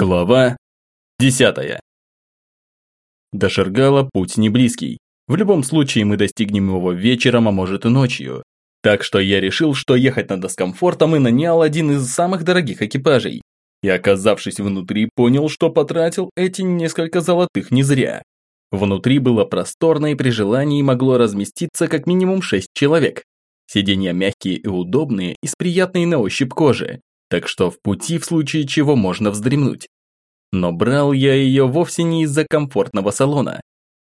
Глава 10. До Шергала путь не близкий. В любом случае мы достигнем его вечером, а может и ночью. Так что я решил, что ехать надо с комфортом и нанял один из самых дорогих экипажей. И оказавшись внутри, понял, что потратил эти несколько золотых не зря. Внутри было просторно и при желании могло разместиться как минимум 6 человек. Сиденья мягкие и удобные и с приятной на ощупь кожи так что в пути в случае чего можно вздремнуть. Но брал я ее вовсе не из-за комфортного салона.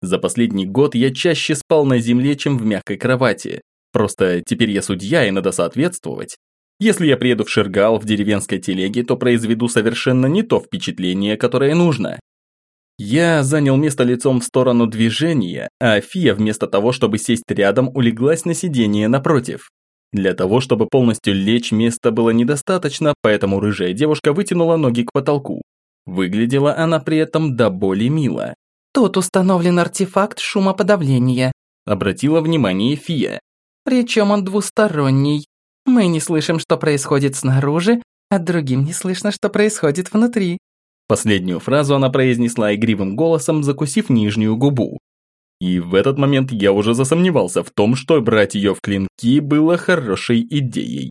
За последний год я чаще спал на земле, чем в мягкой кровати. Просто теперь я судья и надо соответствовать. Если я приеду в Шергал в деревенской телеге, то произведу совершенно не то впечатление, которое нужно. Я занял место лицом в сторону движения, а Фия вместо того, чтобы сесть рядом, улеглась на сиденье напротив. Для того, чтобы полностью лечь, места было недостаточно, поэтому рыжая девушка вытянула ноги к потолку. Выглядела она при этом до боли мило. «Тут установлен артефакт шумоподавления», – обратила внимание Фия. «Причем он двусторонний. Мы не слышим, что происходит снаружи, а другим не слышно, что происходит внутри». Последнюю фразу она произнесла игривым голосом, закусив нижнюю губу. И в этот момент я уже засомневался в том, что брать ее в клинки было хорошей идеей.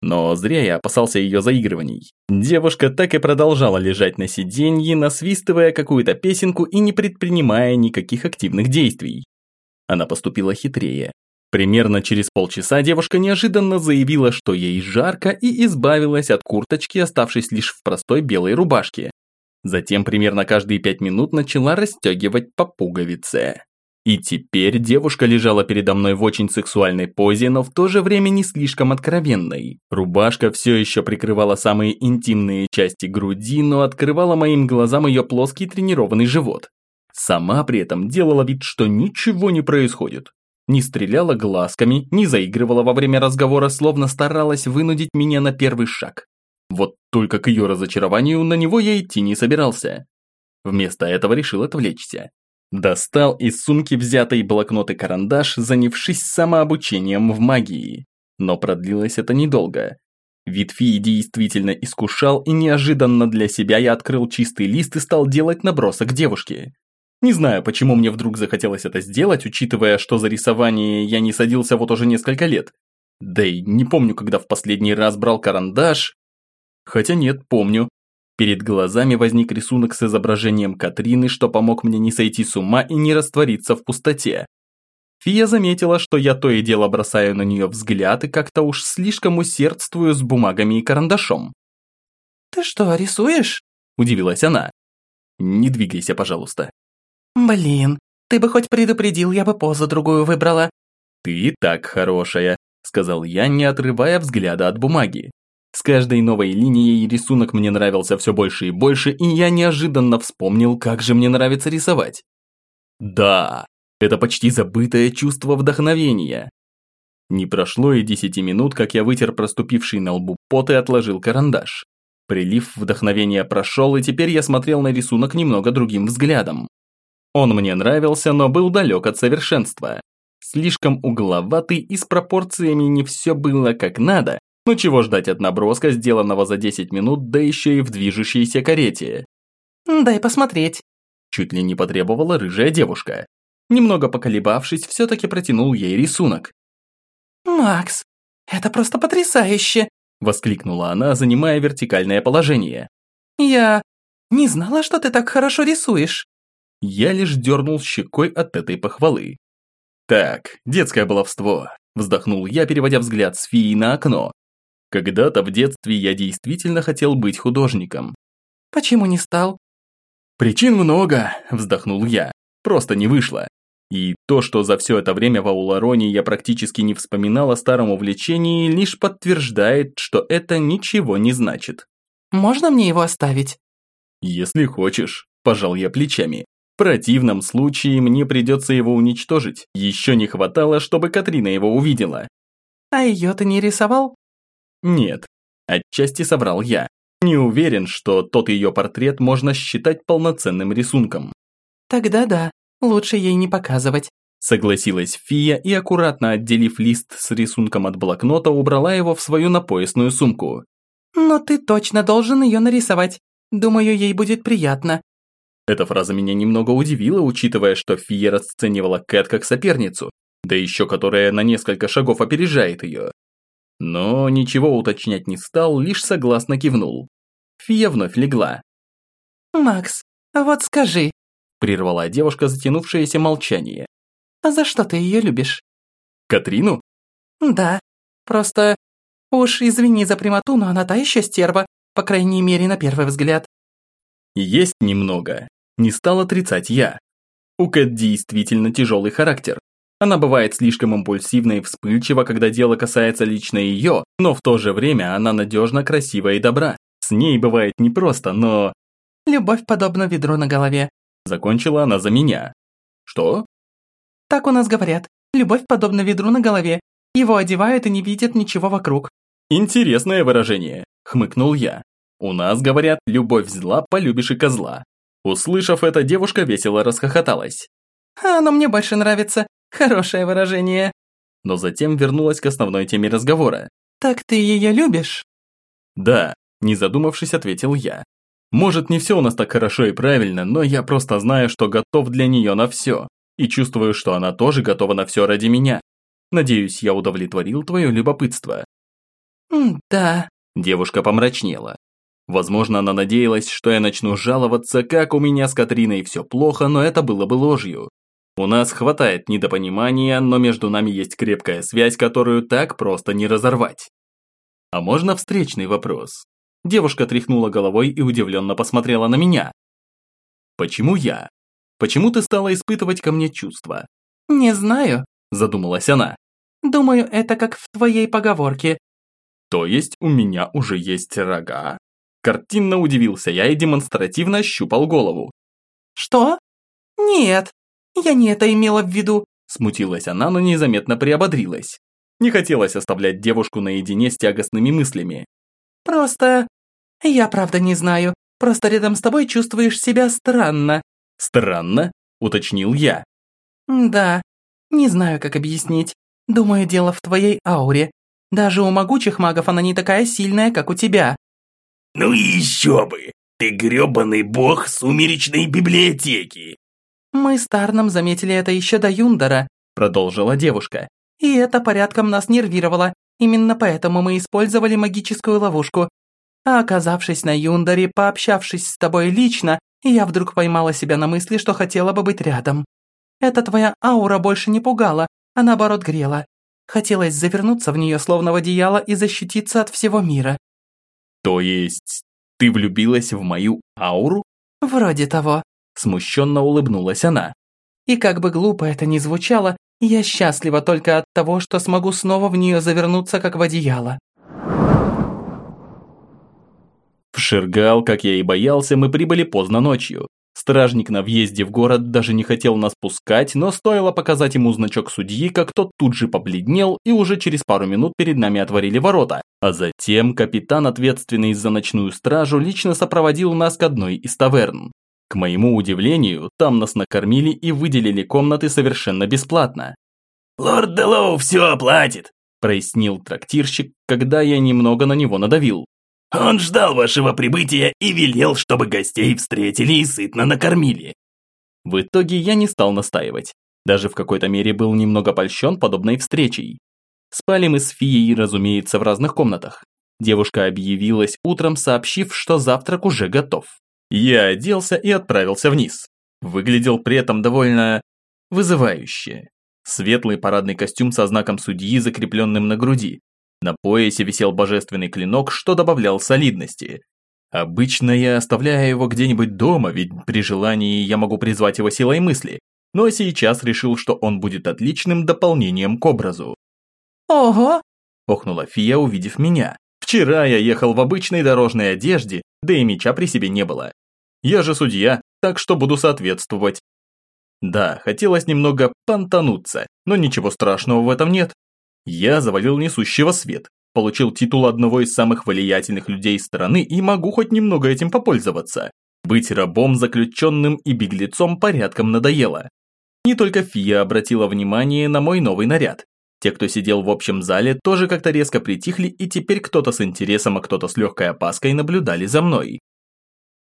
Но зря я опасался ее заигрываний. Девушка так и продолжала лежать на сиденье, насвистывая какую-то песенку и не предпринимая никаких активных действий. Она поступила хитрее. Примерно через полчаса девушка неожиданно заявила, что ей жарко и избавилась от курточки, оставшись лишь в простой белой рубашке. Затем примерно каждые пять минут начала расстегивать по пуговице. И теперь девушка лежала передо мной в очень сексуальной позе, но в то же время не слишком откровенной. Рубашка все еще прикрывала самые интимные части груди, но открывала моим глазам ее плоский тренированный живот. Сама при этом делала вид, что ничего не происходит. Не стреляла глазками, не заигрывала во время разговора, словно старалась вынудить меня на первый шаг. Вот только к ее разочарованию на него я идти не собирался. Вместо этого решил отвлечься. Достал из сумки взятый блокнот и карандаш, занявшись самообучением в магии. Но продлилось это недолго. Вид фии действительно искушал, и неожиданно для себя я открыл чистый лист и стал делать набросок девушки. Не знаю, почему мне вдруг захотелось это сделать, учитывая, что за рисование я не садился вот уже несколько лет. Да и не помню, когда в последний раз брал карандаш. Хотя нет, помню. Перед глазами возник рисунок с изображением Катрины, что помог мне не сойти с ума и не раствориться в пустоте. Фия заметила, что я то и дело бросаю на нее взгляд и как-то уж слишком усердствую с бумагами и карандашом. «Ты что, рисуешь?» – удивилась она. «Не двигайся, пожалуйста». «Блин, ты бы хоть предупредил, я бы позу другую выбрала». «Ты и так хорошая», – сказал я, не отрывая взгляда от бумаги. С каждой новой линией рисунок мне нравился все больше и больше, и я неожиданно вспомнил, как же мне нравится рисовать. Да, это почти забытое чувство вдохновения. Не прошло и десяти минут, как я вытер проступивший на лбу пот и отложил карандаш. Прилив вдохновения прошел, и теперь я смотрел на рисунок немного другим взглядом. Он мне нравился, но был далек от совершенства. Слишком угловатый и с пропорциями не все было как надо, ну чего ждать от наброска, сделанного за 10 минут, да еще и в движущейся карете? «Дай посмотреть», – чуть ли не потребовала рыжая девушка. Немного поколебавшись, все-таки протянул ей рисунок. «Макс, это просто потрясающе!» – воскликнула она, занимая вертикальное положение. «Я не знала, что ты так хорошо рисуешь». Я лишь дернул щекой от этой похвалы. «Так, детское баловство», – вздохнул я, переводя взгляд с Фии на окно. Когда-то в детстве я действительно хотел быть художником. Почему не стал? Причин много, вздохнул я. Просто не вышло. И то, что за все это время в Аулароне я практически не вспоминал о старом увлечении, лишь подтверждает, что это ничего не значит. Можно мне его оставить? Если хочешь, пожал я плечами. В противном случае мне придется его уничтожить. Еще не хватало, чтобы Катрина его увидела. А ее ты не рисовал? Нет, отчасти соврал я. Не уверен, что тот ее портрет можно считать полноценным рисунком. Тогда да, лучше ей не показывать. Согласилась Фия и, аккуратно отделив лист с рисунком от блокнота, убрала его в свою напоясную сумку. «Но ты точно должен ее нарисовать. Думаю, ей будет приятно». Эта фраза меня немного удивила, учитывая, что Фия расценивала Кэт как соперницу, да еще которая на несколько шагов опережает ее. Но ничего уточнять не стал, лишь согласно кивнул. Фия вновь легла. «Макс, вот скажи», – прервала девушка затянувшееся молчание. «А за что ты ее любишь?» «Катрину?» «Да, просто... Уж извини за прямоту, но она та еще стерва, по крайней мере, на первый взгляд». «Есть немного. Не стал отрицать я. У Кэт действительно тяжелый характер. Она бывает слишком импульсивна и вспыльчива, когда дело касается лично ее, но в то же время она надежна, красива и добра. С ней бывает непросто, но... «Любовь подобна ведру на голове», – закончила она за меня. «Что?» «Так у нас говорят. Любовь подобна ведру на голове. Его одевают и не видят ничего вокруг». «Интересное выражение», – хмыкнул я. «У нас, говорят, любовь зла, полюбишь и козла». Услышав это, девушка весело расхохоталась. «А оно мне больше нравится. Хорошее выражение. Но затем вернулась к основной теме разговора. Так ты ее любишь? Да, не задумавшись, ответил я. Может, не все у нас так хорошо и правильно, но я просто знаю, что готов для нее на все. И чувствую, что она тоже готова на все ради меня. Надеюсь, я удовлетворил твое любопытство. Да. Девушка помрачнела. Возможно, она надеялась, что я начну жаловаться, как у меня с Катриной все плохо, но это было бы ложью. У нас хватает недопонимания, но между нами есть крепкая связь, которую так просто не разорвать. А можно встречный вопрос? Девушка тряхнула головой и удивленно посмотрела на меня. Почему я? Почему ты стала испытывать ко мне чувства? Не знаю, задумалась она. Думаю, это как в твоей поговорке. То есть у меня уже есть рога? Картинно удивился я и демонстративно щупал голову. Что? Нет, «Я не это имела в виду», – смутилась она, но незаметно приободрилась. Не хотелось оставлять девушку наедине с тягостными мыслями. «Просто... я правда не знаю. Просто рядом с тобой чувствуешь себя странно». «Странно?» – уточнил я. «Да. Не знаю, как объяснить. Думаю, дело в твоей ауре. Даже у могучих магов она не такая сильная, как у тебя». «Ну и еще бы! Ты грёбаный бог сумеречной библиотеки!» «Мы с Тарном заметили это еще до Юндора», – продолжила девушка. «И это порядком нас нервировало. Именно поэтому мы использовали магическую ловушку. А оказавшись на Юндаре, пообщавшись с тобой лично, я вдруг поймала себя на мысли, что хотела бы быть рядом. Эта твоя аура больше не пугала, а наоборот грела. Хотелось завернуться в нее словно в одеяло и защититься от всего мира». «То есть ты влюбилась в мою ауру?» «Вроде того», Смущенно улыбнулась она. И как бы глупо это ни звучало, я счастлива только от того, что смогу снова в нее завернуться, как в одеяло. В Ширгал, как я и боялся, мы прибыли поздно ночью. Стражник на въезде в город даже не хотел нас пускать, но стоило показать ему значок судьи, как тот тут же побледнел, и уже через пару минут перед нами отворили ворота. А затем капитан, ответственный за ночную стражу, лично сопроводил нас к одной из таверн. К моему удивлению, там нас накормили и выделили комнаты совершенно бесплатно. «Лорд Делоу все оплатит», – прояснил трактирщик, когда я немного на него надавил. «Он ждал вашего прибытия и велел, чтобы гостей встретили и сытно накормили». В итоге я не стал настаивать. Даже в какой-то мере был немного польщен подобной встречей. Спали мы с Фией, разумеется, в разных комнатах. Девушка объявилась утром, сообщив, что завтрак уже готов. Я оделся и отправился вниз. Выглядел при этом довольно вызывающе. Светлый парадный костюм со знаком судьи, закрепленным на груди. На поясе висел божественный клинок, что добавлял солидности. Обычно я оставляю его где-нибудь дома, ведь при желании я могу призвать его силой мысли, но сейчас решил, что он будет отличным дополнением к образу. «Ого!» – охнула Фия, увидев меня. Вчера я ехал в обычной дорожной одежде, да и меча при себе не было. Я же судья, так что буду соответствовать. Да, хотелось немного понтануться, но ничего страшного в этом нет. Я завалил несущего свет, получил титул одного из самых влиятельных людей страны и могу хоть немного этим попользоваться. Быть рабом, заключенным и беглецом порядком надоело. Не только Фия обратила внимание на мой новый наряд. Те, кто сидел в общем зале, тоже как-то резко притихли, и теперь кто-то с интересом, а кто-то с легкой опаской наблюдали за мной.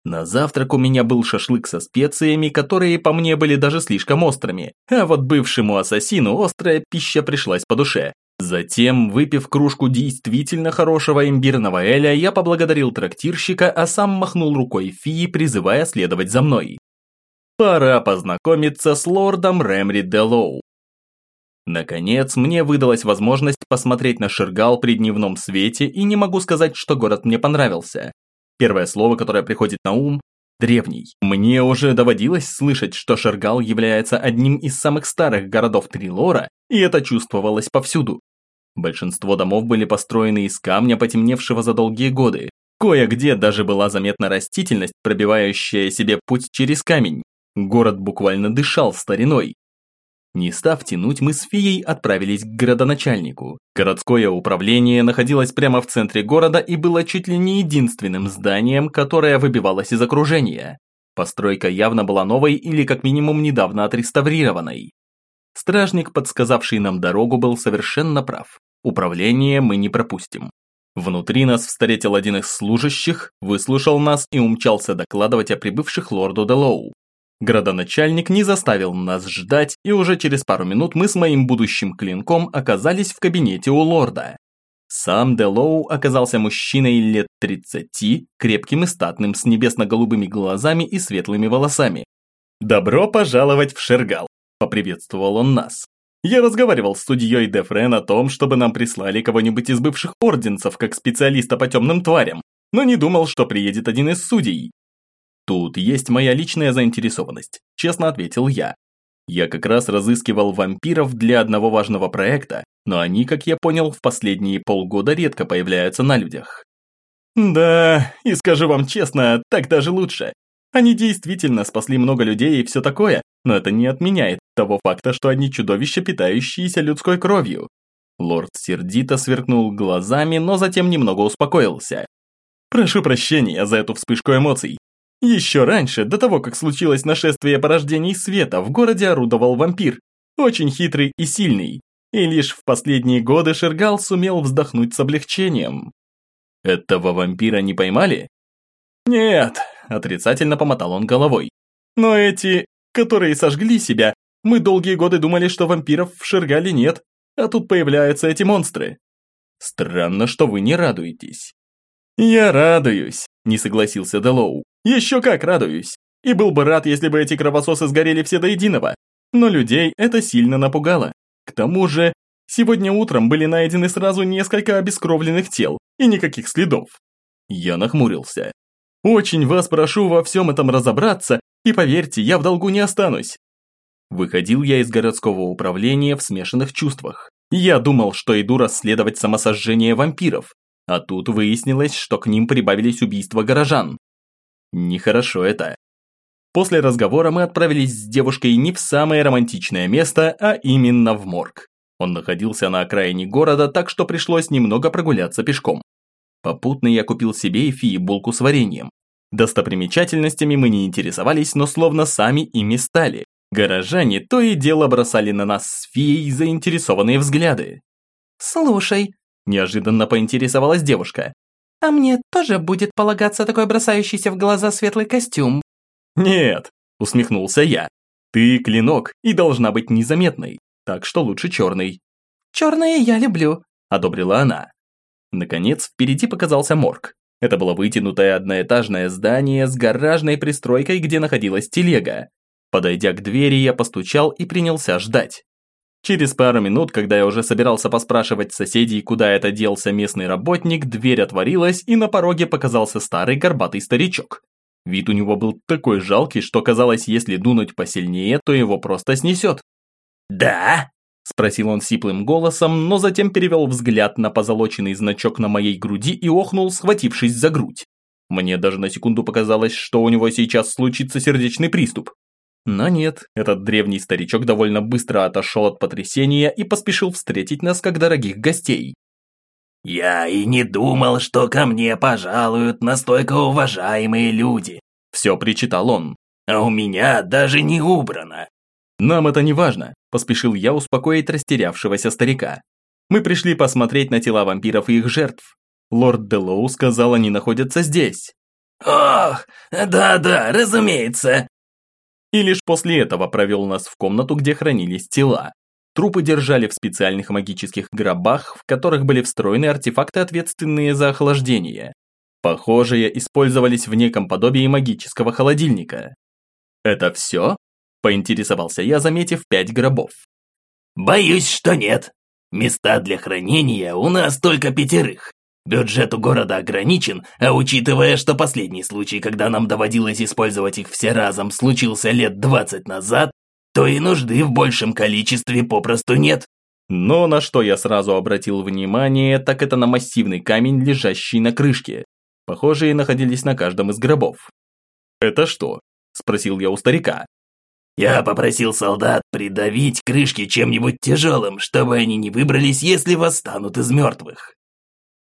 На завтрак у меня был шашлык со специями, которые по мне были даже слишком острыми, а вот бывшему ассасину острая пища пришлась по душе. Затем, выпив кружку действительно хорошего имбирного эля, я поблагодарил трактирщика, а сам махнул рукой Фии, призывая следовать за мной. Пора познакомиться с лордом Рэмри Делоу. Наконец, мне выдалась возможность посмотреть на Шергал при дневном свете, и не могу сказать, что город мне понравился. Первое слово, которое приходит на ум – древний. Мне уже доводилось слышать, что Шергал является одним из самых старых городов Трилора, и это чувствовалось повсюду. Большинство домов были построены из камня, потемневшего за долгие годы. Кое-где даже была заметна растительность, пробивающая себе путь через камень. Город буквально дышал стариной. Не став тянуть, мы с Фией отправились к городоначальнику. Городское управление находилось прямо в центре города и было чуть ли не единственным зданием, которое выбивалось из окружения. Постройка явно была новой или как минимум недавно отреставрированной. Стражник, подсказавший нам дорогу, был совершенно прав. Управление мы не пропустим. Внутри нас встретил один из служащих, выслушал нас и умчался докладывать о прибывших лорду Делоу. Градоначальник не заставил нас ждать, и уже через пару минут мы с моим будущим клинком оказались в кабинете у лорда. Сам Делоу оказался мужчиной лет 30, крепким и статным, с небесно-голубыми глазами и светлыми волосами. «Добро пожаловать в Шергал!» – поприветствовал он нас. Я разговаривал с судьей Дефрен о том, чтобы нам прислали кого-нибудь из бывших орденцев как специалиста по темным тварям, но не думал, что приедет один из судей. Тут есть моя личная заинтересованность, честно ответил я. Я как раз разыскивал вампиров для одного важного проекта, но они, как я понял, в последние полгода редко появляются на людях. Да, и скажу вам честно, так даже лучше. Они действительно спасли много людей и все такое, но это не отменяет того факта, что они чудовища, питающиеся людской кровью. Лорд сердито сверкнул глазами, но затем немного успокоился. Прошу прощения за эту вспышку эмоций. Еще раньше, до того, как случилось нашествие порождений света, в городе орудовал вампир. Очень хитрый и сильный. И лишь в последние годы Шергал сумел вздохнуть с облегчением. Этого вампира не поймали? Нет, отрицательно помотал он головой. Но эти, которые сожгли себя, мы долгие годы думали, что вампиров в Шергале нет, а тут появляются эти монстры. Странно, что вы не радуетесь. Я радуюсь, не согласился Делоу. Еще как радуюсь. И был бы рад, если бы эти кровососы сгорели все до единого. Но людей это сильно напугало. К тому же, сегодня утром были найдены сразу несколько обескровленных тел и никаких следов. Я нахмурился. Очень вас прошу во всем этом разобраться, и поверьте, я в долгу не останусь. Выходил я из городского управления в смешанных чувствах. Я думал, что иду расследовать самосожжение вампиров, а тут выяснилось, что к ним прибавились убийства горожан. Нехорошо это. После разговора мы отправились с девушкой не в самое романтичное место, а именно в морг. Он находился на окраине города, так что пришлось немного прогуляться пешком. Попутно я купил себе и Фии булку с вареньем. Достопримечательностями мы не интересовались, но словно сами ими стали. Горожане то и дело бросали на нас с Фией заинтересованные взгляды. «Слушай», – неожиданно поинтересовалась девушка, а мне тоже будет полагаться такой бросающийся в глаза светлый костюм. Нет, усмехнулся я. Ты клинок и должна быть незаметной, так что лучше черный. Черные я люблю, одобрила она. Наконец, впереди показался морг. Это было вытянутое одноэтажное здание с гаражной пристройкой, где находилась телега. Подойдя к двери, я постучал и принялся ждать. Через пару минут, когда я уже собирался поспрашивать соседей, куда это делся местный работник, дверь отворилась, и на пороге показался старый горбатый старичок. Вид у него был такой жалкий, что казалось, если дунуть посильнее, то его просто снесет. «Да?» – спросил он сиплым голосом, но затем перевел взгляд на позолоченный значок на моей груди и охнул, схватившись за грудь. Мне даже на секунду показалось, что у него сейчас случится сердечный приступ. Но нет, этот древний старичок довольно быстро отошел от потрясения и поспешил встретить нас как дорогих гостей. «Я и не думал, что ко мне пожалуют настолько уважаемые люди», – все причитал он. «А у меня даже не убрано». «Нам это не важно», – поспешил я успокоить растерявшегося старика. «Мы пришли посмотреть на тела вампиров и их жертв. Лорд Делоу сказал, они находятся здесь». Ох, да-да, разумеется. И лишь после этого провел нас в комнату, где хранились тела. Трупы держали в специальных магических гробах, в которых были встроены артефакты, ответственные за охлаждение. Похожие использовались в неком подобии магического холодильника. «Это все?» – поинтересовался я, заметив пять гробов. «Боюсь, что нет. Места для хранения у нас только пятерых. Бюджет у города ограничен, а учитывая, что последний случай, когда нам доводилось использовать их все разом, случился лет 20 назад, то и нужды в большем количестве попросту нет. Но на что я сразу обратил внимание, так это на массивный камень, лежащий на крышке. Похожие находились на каждом из гробов. «Это что?» – спросил я у старика. «Я попросил солдат придавить крышки чем-нибудь тяжелым, чтобы они не выбрались, если восстанут из мертвых».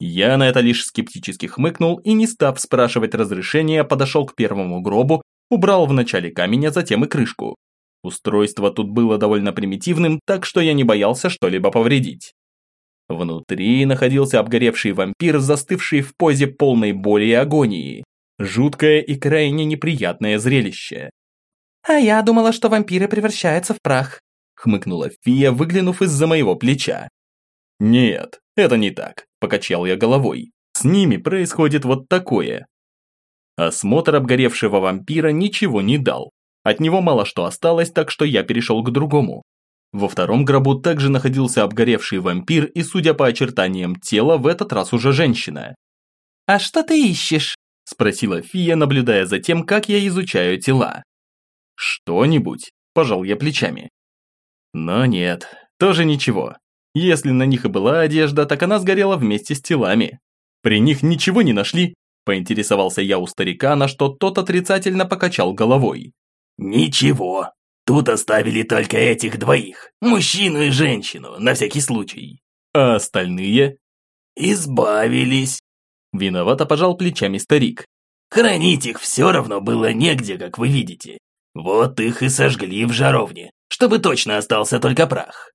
Я на это лишь скептически хмыкнул и, не став спрашивать разрешения, подошел к первому гробу, убрал вначале камень, а затем и крышку. Устройство тут было довольно примитивным, так что я не боялся что-либо повредить. Внутри находился обгоревший вампир, застывший в позе полной боли и агонии. Жуткое и крайне неприятное зрелище. «А я думала, что вампиры превращаются в прах», хмыкнула Фия, выглянув из-за моего плеча. «Нет, это не так», – покачал я головой. «С ними происходит вот такое». Осмотр обгоревшего вампира ничего не дал. От него мало что осталось, так что я перешел к другому. Во втором гробу также находился обгоревший вампир и, судя по очертаниям тела, в этот раз уже женщина. «А что ты ищешь?» – спросила Фия, наблюдая за тем, как я изучаю тела. «Что-нибудь», – пожал я плечами. Но нет, тоже ничего. Если на них и была одежда, так она сгорела вместе с телами. При них ничего не нашли, поинтересовался я у старика, на что тот отрицательно покачал головой. Ничего. Тут оставили только этих двоих, мужчину и женщину, на всякий случай. А остальные? Избавились. Виновато пожал плечами старик. Хранить их все равно было негде, как вы видите. Вот их и сожгли в жаровне, чтобы точно остался только прах.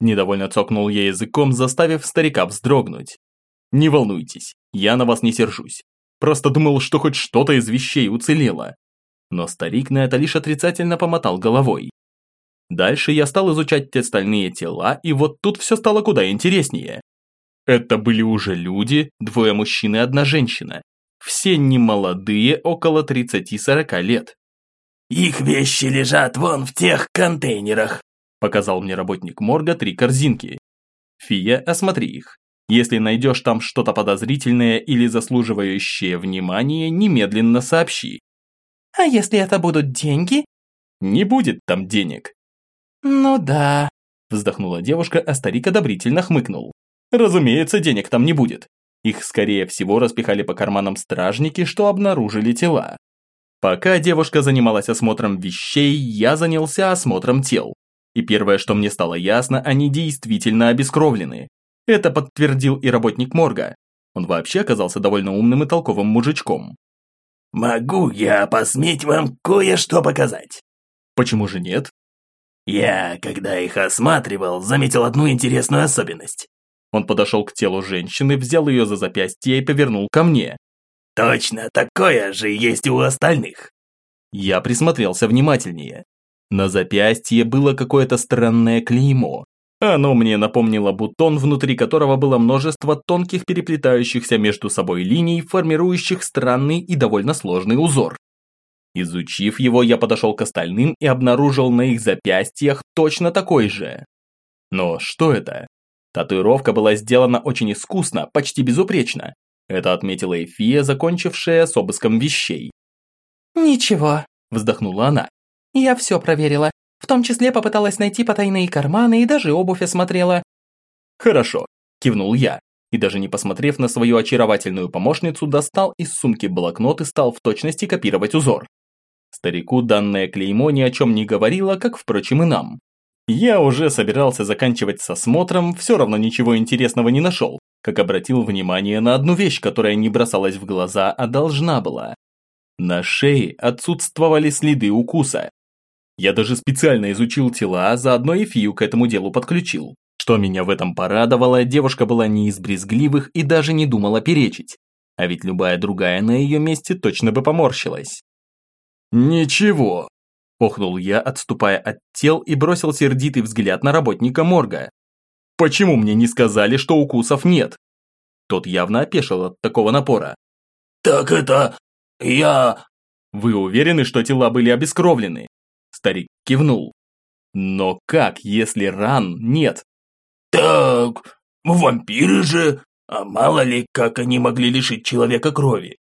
Недовольно цокнул я языком, заставив старика вздрогнуть. «Не волнуйтесь, я на вас не сержусь. Просто думал, что хоть что-то из вещей уцелело». Но старик на это лишь отрицательно помотал головой. Дальше я стал изучать те стальные тела, и вот тут все стало куда интереснее. Это были уже люди, двое мужчин и одна женщина. Все немолодые, около 30-40 лет. «Их вещи лежат вон в тех контейнерах», Показал мне работник морга три корзинки. Фия, осмотри их. Если найдешь там что-то подозрительное или заслуживающее внимания, немедленно сообщи. А если это будут деньги? Не будет там денег. Ну да. Вздохнула девушка, а старик одобрительно хмыкнул. Разумеется, денег там не будет. Их, скорее всего, распихали по карманам стражники, что обнаружили тела. Пока девушка занималась осмотром вещей, я занялся осмотром тел. И первое, что мне стало ясно, они действительно обескровлены. Это подтвердил и работник морга. Он вообще оказался довольно умным и толковым мужичком. «Могу я посметь вам кое-что показать?» «Почему же нет?» «Я, когда их осматривал, заметил одну интересную особенность». Он подошел к телу женщины, взял ее за запястье и повернул ко мне. «Точно такое же есть и у остальных». Я присмотрелся внимательнее. На запястье было какое-то странное клеймо. Оно мне напомнило бутон, внутри которого было множество тонких переплетающихся между собой линий, формирующих странный и довольно сложный узор. Изучив его, я подошел к остальным и обнаружил на их запястьях точно такой же. Но что это? Татуировка была сделана очень искусно, почти безупречно. Это отметила Эфия, закончившая с обыском вещей. «Ничего», – вздохнула она. Я все проверила. В том числе попыталась найти потайные карманы и даже обувь осмотрела. Хорошо, кивнул я. И даже не посмотрев на свою очаровательную помощницу, достал из сумки блокнот и стал в точности копировать узор. Старику данное клеймо ни о чем не говорило, как, впрочем, и нам. Я уже собирался заканчивать с осмотром, все равно ничего интересного не нашел, как обратил внимание на одну вещь, которая не бросалась в глаза, а должна была. На шее отсутствовали следы укуса. Я даже специально изучил тела, а заодно и Фию к этому делу подключил. Что меня в этом порадовало, девушка была не из брезгливых и даже не думала перечить. а ведь любая другая на ее месте точно бы поморщилась. «Ничего», – охнул я, отступая от тел и бросил сердитый взгляд на работника морга. «Почему мне не сказали, что укусов нет?» Тот явно опешил от такого напора. «Так это... я...» «Вы уверены, что тела были обескровлены?» Старик кивнул. «Но как, если ран нет?» «Так... вампиры же... А мало ли, как они могли лишить человека крови?»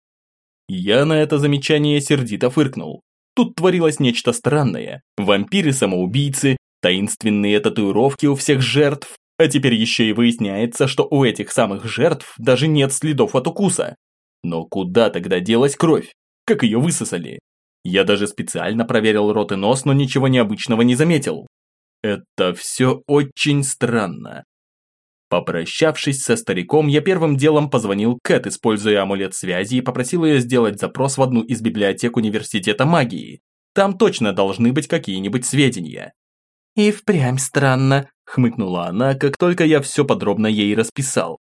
Я на это замечание сердито фыркнул. Тут творилось нечто странное. Вампиры-самоубийцы, таинственные татуировки у всех жертв, а теперь еще и выясняется, что у этих самых жертв даже нет следов от укуса. Но куда тогда делась кровь? Как ее высосали? Я даже специально проверил рот и нос, но ничего необычного не заметил. Это все очень странно. Попрощавшись со стариком, я первым делом позвонил Кэт, используя амулет связи, и попросил ее сделать запрос в одну из библиотек университета магии. Там точно должны быть какие-нибудь сведения. «И впрямь странно», – хмыкнула она, как только я все подробно ей расписал.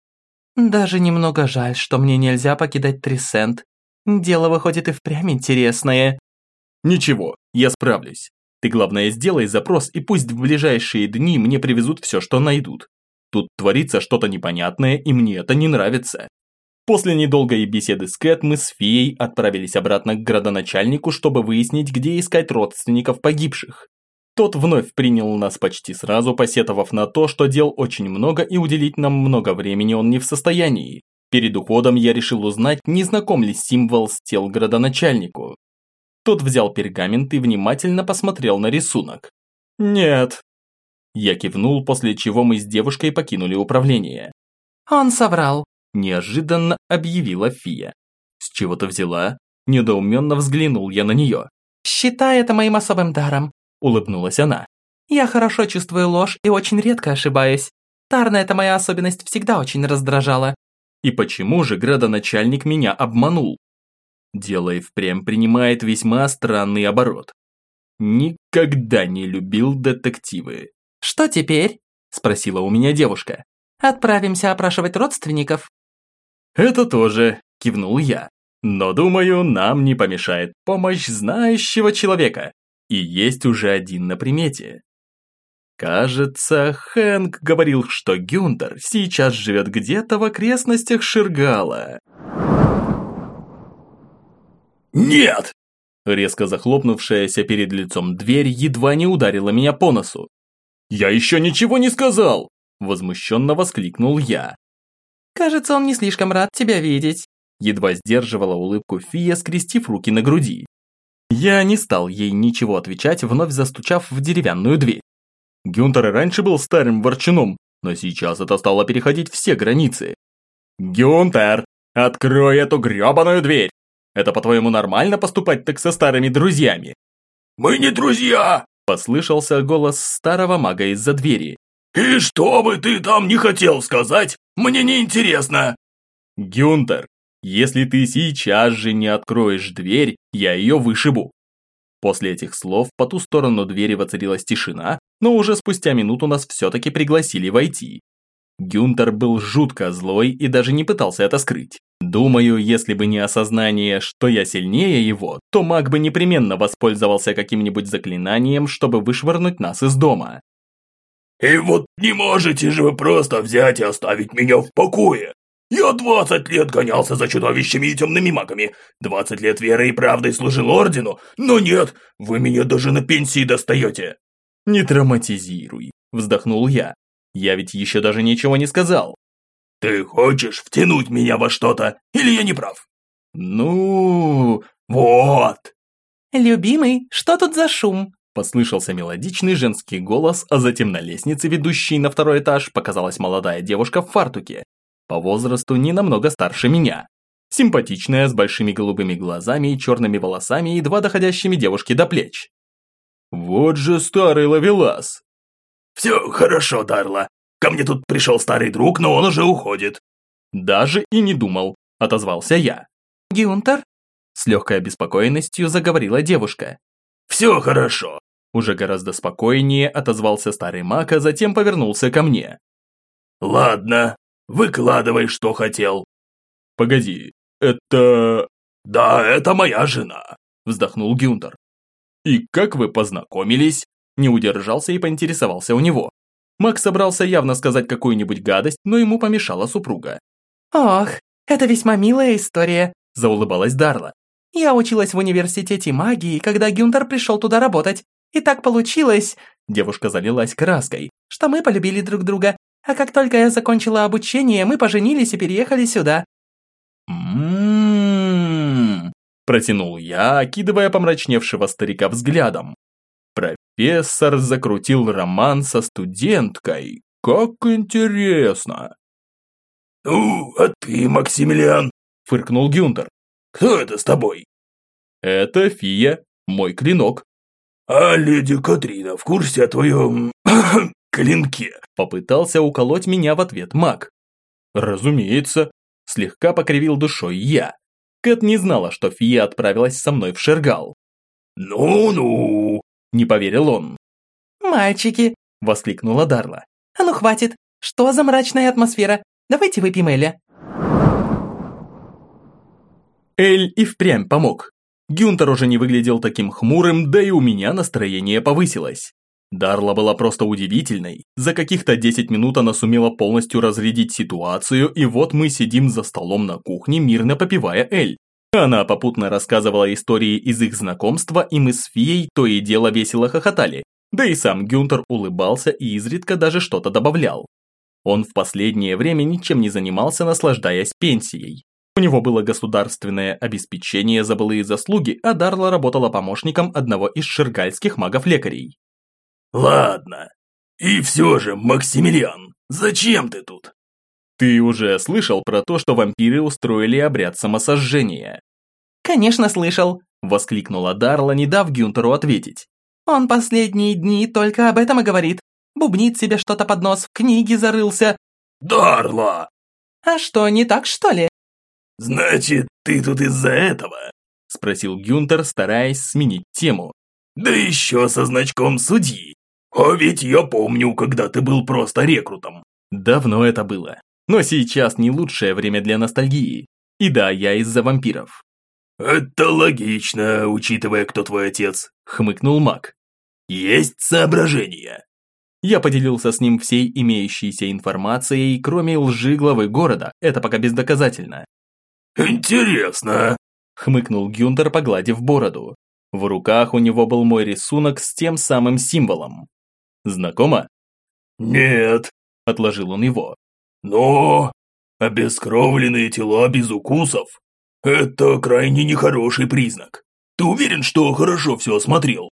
«Даже немного жаль, что мне нельзя покидать Трисент. Дело выходит и впрямь интересное». «Ничего, я справлюсь. Ты, главное, сделай запрос, и пусть в ближайшие дни мне привезут все, что найдут. Тут творится что-то непонятное, и мне это не нравится. После недолгой беседы с Кэт мы с Фией отправились обратно к градоначальнику, чтобы выяснить, где искать родственников погибших. Тот вновь принял нас почти сразу, посетовав на то, что дел очень много и уделить нам много времени он не в состоянии. Перед уходом я решил узнать, не знаком ли символ с тел градоначальнику. Тот взял пергамент и внимательно посмотрел на рисунок. «Нет, я кивнул, после чего мы с девушкой покинули управление. «Он соврал», – неожиданно объявила Фия. «С чего ты взяла?» – недоуменно взглянул я на нее. «Считай это моим особым даром», – улыбнулась она. «Я хорошо чувствую ложь и очень редко ошибаюсь. Тарна эта моя особенность всегда очень раздражала». «И почему же градоначальник меня обманул?» Дело и впрямь принимает весьма странный оборот. Никогда не любил детективы. «Что теперь?» – спросила у меня девушка. «Отправимся опрашивать родственников?» «Это тоже», – кивнул я. «Но думаю, нам не помешает помощь знающего человека. И есть уже один на примете». Кажется, Хэнк говорил, что Гюнтер сейчас живет где-то в окрестностях Ширгала. «Нет!» Резко захлопнувшаяся перед лицом дверь едва не ударила меня по носу. «Я еще ничего не сказал!» – возмущенно воскликнул я. «Кажется, он не слишком рад тебя видеть», – едва сдерживала улыбку Фия, скрестив руки на груди. Я не стал ей ничего отвечать, вновь застучав в деревянную дверь. Гюнтер раньше был старым ворчуном, но сейчас это стало переходить все границы. «Гюнтер, открой эту грёбаную дверь! Это, по-твоему, нормально поступать так со старыми друзьями?» «Мы не друзья!» Послышался голос старого мага из-за двери. «И что бы ты там не хотел сказать, мне не интересно!» «Гюнтер, если ты сейчас же не откроешь дверь, я ее вышибу!» После этих слов по ту сторону двери воцарилась тишина, но уже спустя минуту нас все-таки пригласили войти. Гюнтер был жутко злой и даже не пытался это скрыть. Думаю, если бы не осознание, что я сильнее его, то маг бы непременно воспользовался каким-нибудь заклинанием, чтобы вышвырнуть нас из дома. «И вот не можете же вы просто взять и оставить меня в покое! Я 20 лет гонялся за чудовищами и темными магами, 20 лет верой и правдой служил ордену, но нет, вы меня даже на пенсии достаете!» «Не драматизируй», – вздохнул я. Я ведь еще даже ничего не сказал. Ты хочешь втянуть меня во что-то, или я не прав? Ну, вот. Любимый, что тут за шум? Послышался мелодичный женский голос, а затем на лестнице, ведущей на второй этаж, показалась молодая девушка в фартуке. По возрасту не намного старше меня. Симпатичная, с большими голубыми глазами и черными волосами, едва доходящими девушке до плеч. Вот же старый ловелас. «Все хорошо, Дарла. Ко мне тут пришел старый друг, но он уже уходит». «Даже и не думал», – отозвался я. «Гюнтер?» С легкой обеспокоенностью заговорила девушка. «Все хорошо», – уже гораздо спокойнее отозвался старый маг, а затем повернулся ко мне. «Ладно, выкладывай, что хотел». «Погоди, это... Да, это моя жена, вздохнул Гюнтер. И как вы познакомились? Не удержался и поинтересовался у него. Макс собрался явно сказать какую-нибудь гадость, но ему помешала супруга. «Ох, это весьма милая история», – заулыбалась Дарла. «Я училась в университете магии, когда Гюнтер пришел туда работать. И так получилось...» Девушка залилась краской. «Что мы полюбили друг друга. А как только я закончила обучение, мы поженились и переехали сюда». «М-м-м», протянул я, окидывая помрачневшего старика взглядом. Профессор закрутил роман со студенткой. Как интересно. «Ну, а ты, Максимилиан?» – фыркнул Гюнтер. «Кто это с тобой?» «Это Фия, мой клинок». «А леди Катрина в курсе о твоем клинке?» – попытался уколоть меня в ответ маг. «Разумеется», – слегка покривил душой я. Кэт не знала, что Фия отправилась со мной в Шергал. «Ну-ну», не поверил он. «Мальчики!» – воскликнула Дарла. «А ну хватит! Что за мрачная атмосфера? Давайте выпьем Эля!» Эль и впрямь помог. Гюнтер уже не выглядел таким хмурым, да и у меня настроение повысилось. Дарла была просто удивительной. За каких-то 10 минут она сумела полностью разрядить ситуацию, и вот мы сидим за столом на кухне, мирно попивая Эль. Она попутно рассказывала истории из их знакомства, и мы с Фией то и дело весело хохотали. Да и сам Гюнтер улыбался и изредка даже что-то добавлял. Он в последнее время ничем не занимался, наслаждаясь пенсией. У него было государственное обеспечение за былые заслуги, а Дарла работала помощником одного из шергальских магов-лекарей. «Ладно. И все же, Максимилиан, зачем ты тут?» Ты уже слышал про то, что вампиры устроили обряд самосожжения? Конечно, слышал, воскликнула Дарла, не дав Гюнтеру ответить. Он последние дни только об этом и говорит. Бубнит себе что-то под нос, в книге зарылся. Дарла! А что, не так, что ли? Значит, ты тут из-за этого? Спросил Гюнтер, стараясь сменить тему. Да еще со значком судьи. А ведь я помню, когда ты был просто рекрутом. Давно это было. Но сейчас не лучшее время для ностальгии. И да, я из-за вампиров. «Это логично, учитывая, кто твой отец», – хмыкнул маг. «Есть соображения». Я поделился с ним всей имеющейся информацией, кроме лжи главы города, это пока бездоказательно. «Интересно», – хмыкнул Гюнтер, погладив бороду. В руках у него был мой рисунок с тем самым символом. Знакомо? «Нет», – отложил он его. Но обескровленные тела без укусов – это крайне нехороший признак. Ты уверен, что хорошо все осмотрел?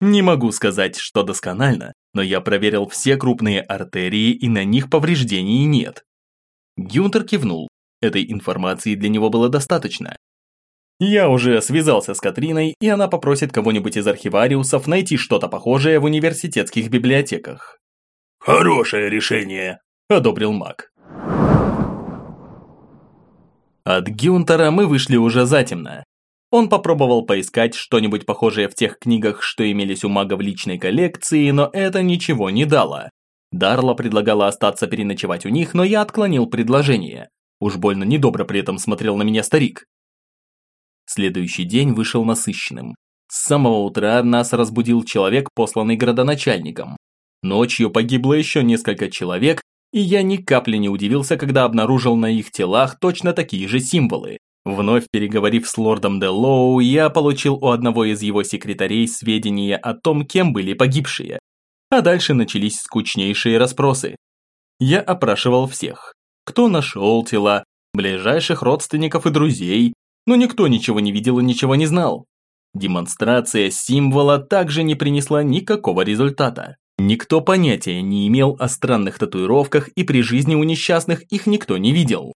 Не могу сказать, что досконально, но я проверил все крупные артерии и на них повреждений нет. Гюнтер кивнул. Этой информации для него было достаточно. Я уже связался с Катриной, и она попросит кого-нибудь из архивариусов найти что-то похожее в университетских библиотеках. «Хорошее решение», – одобрил маг. От Гюнтера мы вышли уже затемно. Он попробовал поискать что-нибудь похожее в тех книгах, что имелись у мага в личной коллекции, но это ничего не дало. Дарла предлагала остаться переночевать у них, но я отклонил предложение. Уж больно недобро при этом смотрел на меня старик. Следующий день вышел насыщенным. С самого утра нас разбудил человек, посланный градоначальником. Ночью погибло еще несколько человек, и я ни капли не удивился, когда обнаружил на их телах точно такие же символы. Вновь переговорив с лордом Делоу, я получил у одного из его секретарей сведения о том, кем были погибшие. А дальше начались скучнейшие расспросы. Я опрашивал всех. Кто нашел тела, ближайших родственников и друзей, но никто ничего не видел и ничего не знал. Демонстрация символа также не принесла никакого результата. Никто понятия не имел о странных татуировках, и при жизни у несчастных их никто не видел.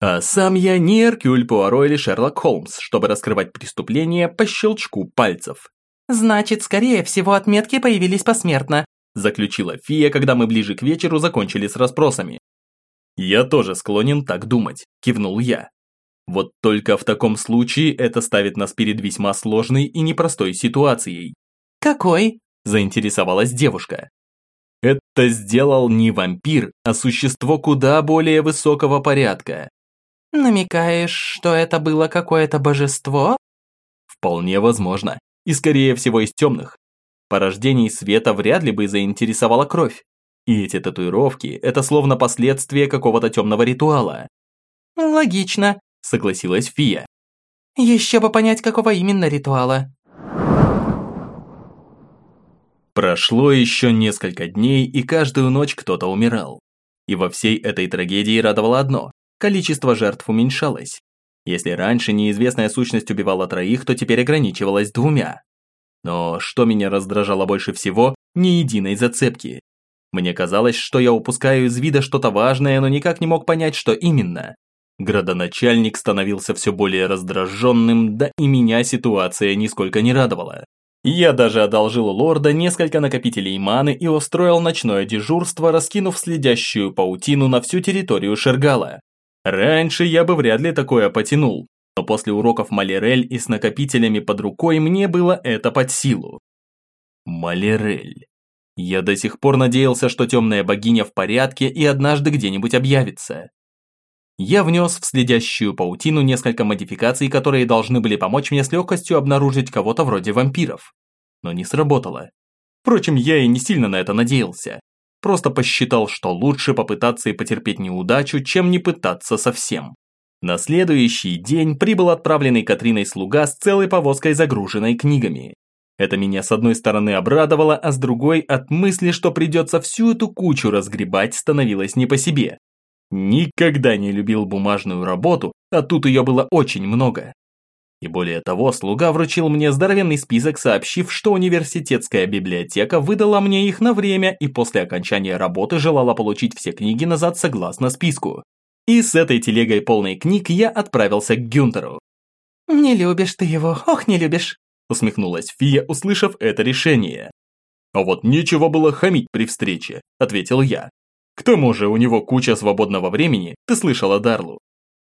А сам я не Эркюль Пуаро или Шерлок Холмс, чтобы раскрывать преступления по щелчку пальцев. «Значит, скорее всего, отметки появились посмертно», заключила Фия, когда мы ближе к вечеру закончили с расспросами. «Я тоже склонен так думать», – кивнул я. Вот только в таком случае это ставит нас перед весьма сложной и непростой ситуацией. «Какой?» Заинтересовалась девушка. Это сделал не вампир, а существо куда более высокого порядка. Намекаешь, что это было какое-то божество? Вполне возможно. И скорее всего из темных. Порождений света вряд ли бы заинтересовала кровь. И эти татуировки – это словно последствия какого-то темного ритуала. Логично, согласилась Фия. Еще бы понять, какого именно ритуала. Прошло еще несколько дней, и каждую ночь кто-то умирал. И во всей этой трагедии радовало одно – количество жертв уменьшалось. Если раньше неизвестная сущность убивала троих, то теперь ограничивалась двумя. Но что меня раздражало больше всего – ни единой зацепки. Мне казалось, что я упускаю из вида что-то важное, но никак не мог понять, что именно. Градоначальник становился все более раздраженным, да и меня ситуация нисколько не радовала. Я даже одолжил у лорда несколько накопителей маны и устроил ночное дежурство, раскинув следящую паутину на всю территорию Шергала. Раньше я бы вряд ли такое потянул, но после уроков Малерель и с накопителями под рукой мне было это под силу. Малерель. Я до сих пор надеялся, что темная богиня в порядке и однажды где-нибудь объявится. Я внес в следящую паутину несколько модификаций, которые должны были помочь мне с легкостью обнаружить кого-то вроде вампиров. Но не сработало. Впрочем, я и не сильно на это надеялся. Просто посчитал, что лучше попытаться и потерпеть неудачу, чем не пытаться совсем. На следующий день прибыл отправленный Катриной слуга с целой повозкой, загруженной книгами. Это меня с одной стороны обрадовало, а с другой от мысли, что придется всю эту кучу разгребать, становилось не по себе. Никогда не любил бумажную работу, а тут ее было очень много. И более того, слуга вручил мне здоровенный список, сообщив, что университетская библиотека выдала мне их на время и после окончания работы желала получить все книги назад согласно списку. И с этой телегой полной книг я отправился к Гюнтеру. «Не любишь ты его, ох, не любишь», усмехнулась Фия, услышав это решение. «А вот нечего было хамить при встрече», – ответил я. К тому же у него куча свободного времени, ты слышала Дарлу.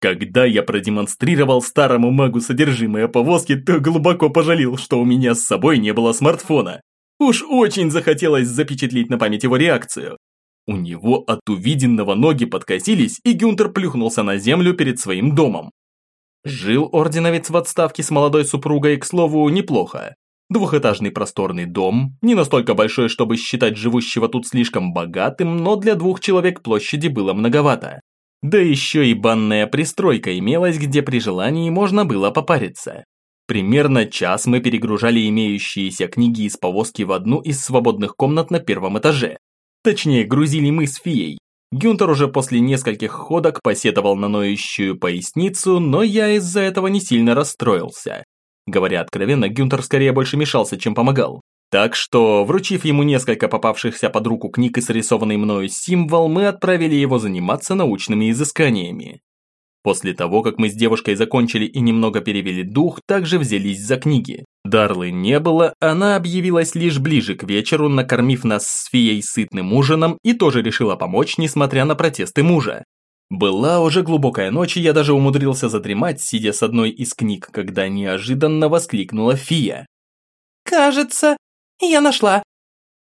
Когда я продемонстрировал старому магу содержимое повозки, то глубоко пожалел, что у меня с собой не было смартфона. Уж очень захотелось запечатлеть на память его реакцию. У него от увиденного ноги подкосились, и Гюнтер плюхнулся на землю перед своим домом. Жил орденовец в отставке с молодой супругой, к слову, неплохо. Двухэтажный просторный дом, не настолько большой, чтобы считать живущего тут слишком богатым, но для двух человек площади было многовато. Да еще и банная пристройка имелась, где при желании можно было попариться. Примерно час мы перегружали имеющиеся книги из повозки в одну из свободных комнат на первом этаже. Точнее, грузили мы с Фией. Гюнтер уже после нескольких ходок посетовал на ноющую поясницу, но я из-за этого не сильно расстроился. Говоря откровенно, Гюнтер скорее больше мешался, чем помогал. Так что, вручив ему несколько попавшихся под руку книг и срисованный мною символ, мы отправили его заниматься научными изысканиями. После того, как мы с девушкой закончили и немного перевели дух, также взялись за книги. Дарлы не было, она объявилась лишь ближе к вечеру, накормив нас с Фией сытным ужином и тоже решила помочь, несмотря на протесты мужа. Была уже глубокая ночь, и я даже умудрился задремать, сидя с одной из книг, когда неожиданно воскликнула Фия. «Кажется, я нашла».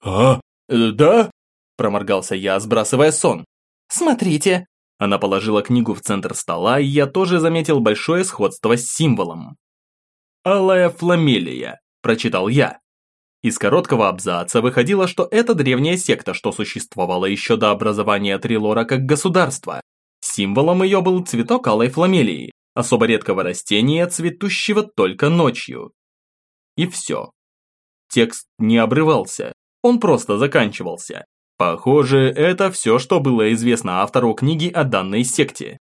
«А, э, да?» – проморгался я, сбрасывая сон. «Смотрите». Она положила книгу в центр стола, и я тоже заметил большое сходство с символом. «Алая фламелия», – прочитал я. Из короткого абзаца выходило, что это древняя секта, что существовала еще до образования Трилора как государства. Символом ее был цветок алой фламелии, особо редкого растения, цветущего только ночью. И все. Текст не обрывался, он просто заканчивался. Похоже, это все, что было известно автору книги о данной секте.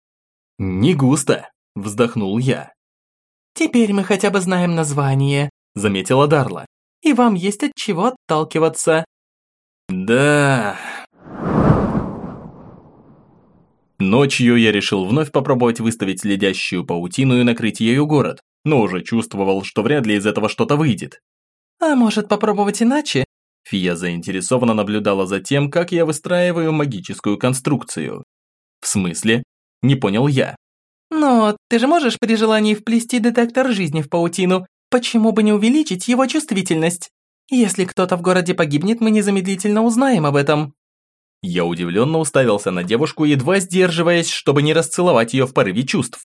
«Не густо», – вздохнул я. «Теперь мы хотя бы знаем название», – заметила Дарла. «И вам есть от чего отталкиваться». «Да, Ночью я решил вновь попробовать выставить следящую паутину и накрыть ею город, но уже чувствовал, что вряд ли из этого что-то выйдет. «А может попробовать иначе?» Фия заинтересованно наблюдала за тем, как я выстраиваю магическую конструкцию. «В смысле?» Не понял я. «Но ты же можешь при желании вплести детектор жизни в паутину. Почему бы не увеличить его чувствительность? Если кто-то в городе погибнет, мы незамедлительно узнаем об этом». Я удивленно уставился на девушку, едва сдерживаясь, чтобы не расцеловать ее в порыве чувств.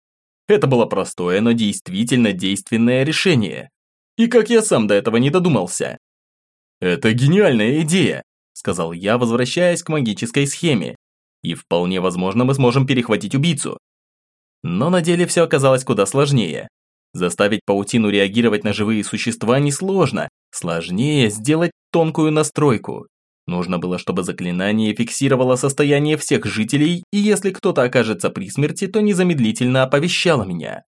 Это было простое, но действительно действенное решение. И как я сам до этого не додумался. «Это гениальная идея», – сказал я, возвращаясь к магической схеме. «И вполне возможно мы сможем перехватить убийцу». Но на деле все оказалось куда сложнее. Заставить паутину реагировать на живые существа несложно, сложнее сделать тонкую настройку. Нужно было, чтобы заклинание фиксировало состояние всех жителей, и если кто-то окажется при смерти, то незамедлительно оповещало меня.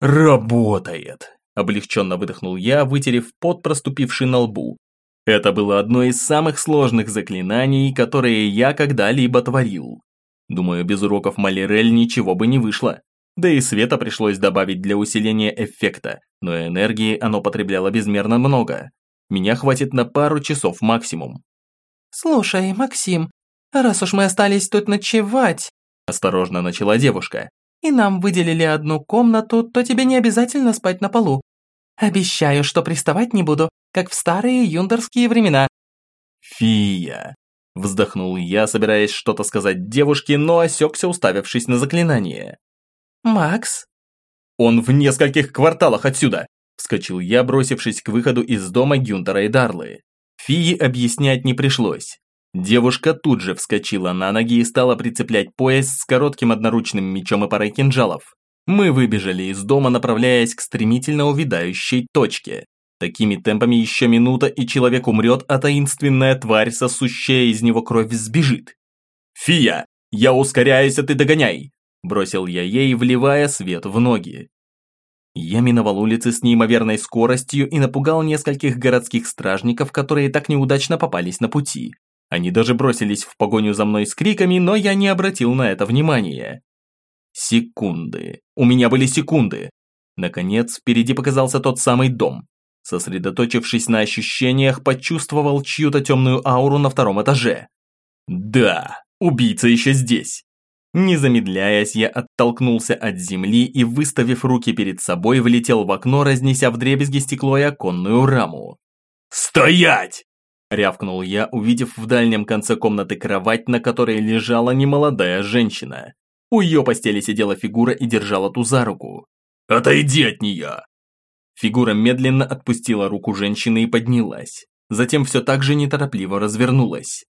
«Работает!» – облегченно выдохнул я, вытерев пот, проступивший на лбу. Это было одно из самых сложных заклинаний, которые я когда-либо творил. Думаю, без уроков Малирель ничего бы не вышло. Да и света пришлось добавить для усиления эффекта, но энергии оно потребляло безмерно много. Меня хватит на пару часов максимум. «Слушай, Максим, раз уж мы остались тут ночевать», осторожно начала девушка, «и нам выделили одну комнату, то тебе не обязательно спать на полу. Обещаю, что приставать не буду, как в старые юндорские времена». «Фия!» Вздохнул я, собираясь что-то сказать девушке, но осекся, уставившись на заклинание. «Макс?» «Он в нескольких кварталах отсюда!» Вскочил я, бросившись к выходу из дома Гюнтера и Дарлы. Фии объяснять не пришлось. Девушка тут же вскочила на ноги и стала прицеплять пояс с коротким одноручным мечом и парой кинжалов. Мы выбежали из дома, направляясь к стремительно увядающей точке. Такими темпами еще минута, и человек умрет, а таинственная тварь, сосущая из него кровь, сбежит. «Фия, я ускоряюсь, а ты догоняй!» Бросил я ей, вливая свет в ноги. Я миновал улицы с неимоверной скоростью и напугал нескольких городских стражников, которые так неудачно попались на пути. Они даже бросились в погоню за мной с криками, но я не обратил на это внимания. Секунды. У меня были секунды. Наконец, впереди показался тот самый дом. Сосредоточившись на ощущениях, почувствовал чью-то темную ауру на втором этаже. Да, убийца еще здесь. Не замедляясь, я оттолкнулся от земли и, выставив руки перед собой, влетел в окно, разнеся вдребезги стекло и оконную раму. «Стоять!» – рявкнул я, увидев в дальнем конце комнаты кровать, на которой лежала немолодая женщина. У ее постели сидела фигура и держала ту за руку. «Отойди от нее!» Фигура медленно отпустила руку женщины и поднялась. Затем все так же неторопливо развернулась.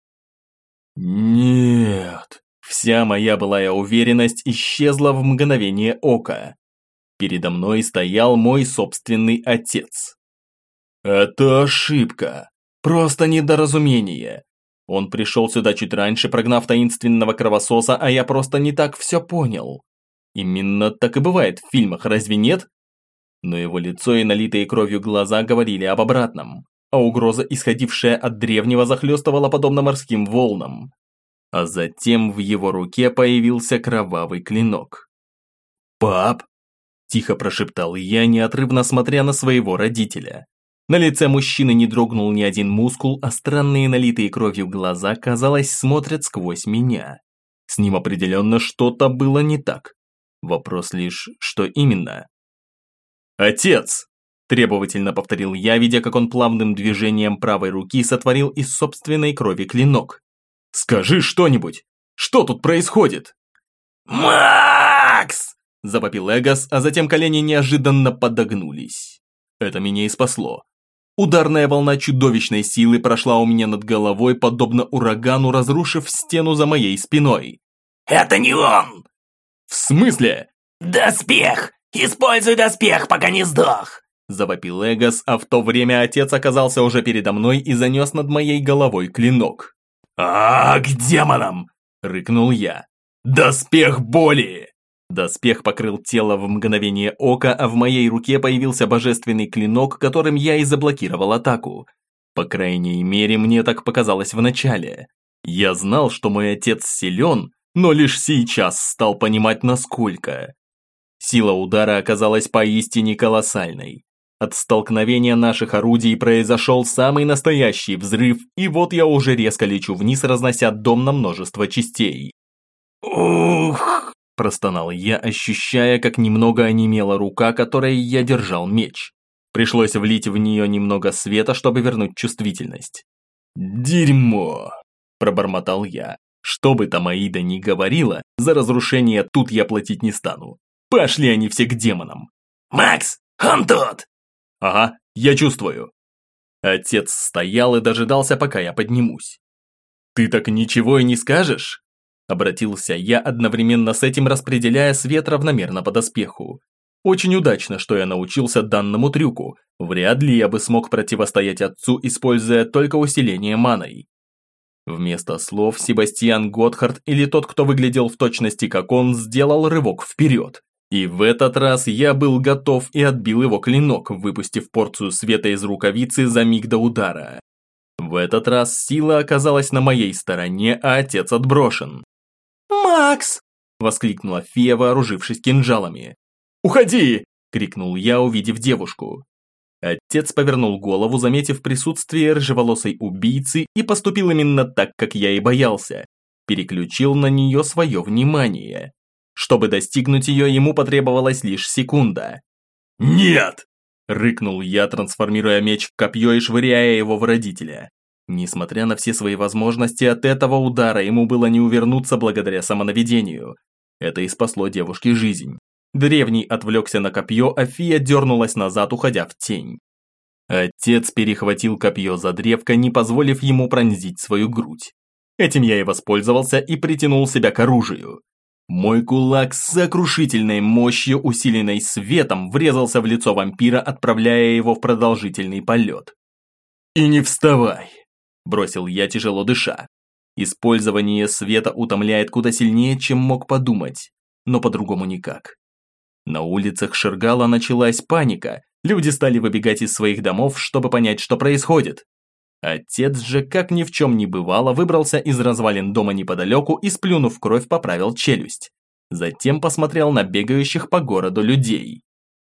«Нет!» Вся моя былая уверенность исчезла в мгновение ока. Передо мной стоял мой собственный отец. Это ошибка. Просто недоразумение. Он пришел сюда чуть раньше, прогнав таинственного кровососа, а я просто не так все понял. Именно так и бывает в фильмах, разве нет? Но его лицо и налитые кровью глаза говорили об обратном, а угроза, исходившая от древнего, захлестывала подобно морским волнам а затем в его руке появился кровавый клинок. «Пап!» – тихо прошептал я, неотрывно смотря на своего родителя. На лице мужчины не дрогнул ни один мускул, а странные налитые кровью глаза, казалось, смотрят сквозь меня. С ним определенно что-то было не так. Вопрос лишь, что именно? «Отец!» – требовательно повторил я, видя, как он плавным движением правой руки сотворил из собственной крови клинок. Скажи что-нибудь! Что тут происходит?» «Макс!» – завопил Эгос, а затем колени неожиданно подогнулись. Это меня и спасло. Ударная волна чудовищной силы прошла у меня над головой, подобно урагану, разрушив стену за моей спиной. «Это не он!» «В смысле?» «Доспех! Используй доспех, пока не сдох!» Завопил Эгос, а в то время отец оказался уже передо мной и занес над моей головой клинок. «А, к демонам!» – рыкнул я. «Доспех боли!» Доспех покрыл тело в мгновение ока, а в моей руке появился божественный клинок, которым я и заблокировал атаку. По крайней мере, мне так показалось вначале. Я знал, что мой отец силен, но лишь сейчас стал понимать, насколько. Сила удара оказалась поистине колоссальной. От столкновения наших орудий произошел самый настоящий взрыв, и вот я уже резко лечу вниз, разнося дом на множество частей. «Ух!» – простонал я, ощущая, как немного онемела рука, которой я держал меч. Пришлось влить в нее немного света, чтобы вернуть чувствительность. «Дерьмо!» пробормотал я. Что бы там Аида ни говорила, за разрушение тут я платить не стану. Пошли они все к демонам. «Макс, он тут!» «Ага, я чувствую». Отец стоял и дожидался, пока я поднимусь. «Ты так ничего и не скажешь?» Обратился я, одновременно с этим распределяя свет равномерно по доспеху. Очень удачно, что я научился данному трюку. Вряд ли я бы смог противостоять отцу, используя только усиление маной. Вместо слов Себастьян Готхард или тот, кто выглядел в точности как он, сделал рывок вперед. И в этот раз я был готов и отбил его клинок, выпустив порцию света из рукавицы за миг до удара. В этот раз сила оказалась на моей стороне, а отец отброшен. «Макс!» – воскликнула фея, вооружившись кинжалами. «Уходи!» – крикнул я, увидев девушку. Отец повернул голову, заметив присутствие рыжеволосой убийцы и поступил именно так, как я и боялся. Переключил на нее свое внимание. Чтобы достигнуть ее, ему потребовалась лишь секунда. «Нет!» – рыкнул я, трансформируя меч в копье и швыряя его в родителя. Несмотря на все свои возможности, от этого удара ему было не увернуться благодаря самонаведению. Это и спасло девушке жизнь. Древний отвлекся на копье, а Фия дернулась назад, уходя в тень. Отец перехватил копье за древко, не позволив ему пронзить свою грудь. Этим я и воспользовался и притянул себя к оружию. Мой кулак с сокрушительной мощью, усиленной светом, врезался в лицо вампира, отправляя его в продолжительный полет. «И не вставай!» – бросил я, тяжело дыша. Использование света утомляет куда сильнее, чем мог подумать, но по-другому никак. На улицах Шергала началась паника, люди стали выбегать из своих домов, чтобы понять, что происходит. Отец же, как ни в чем не бывало, выбрался из развалин дома неподалеку и, сплюнув кровь, поправил челюсть. Затем посмотрел на бегающих по городу людей.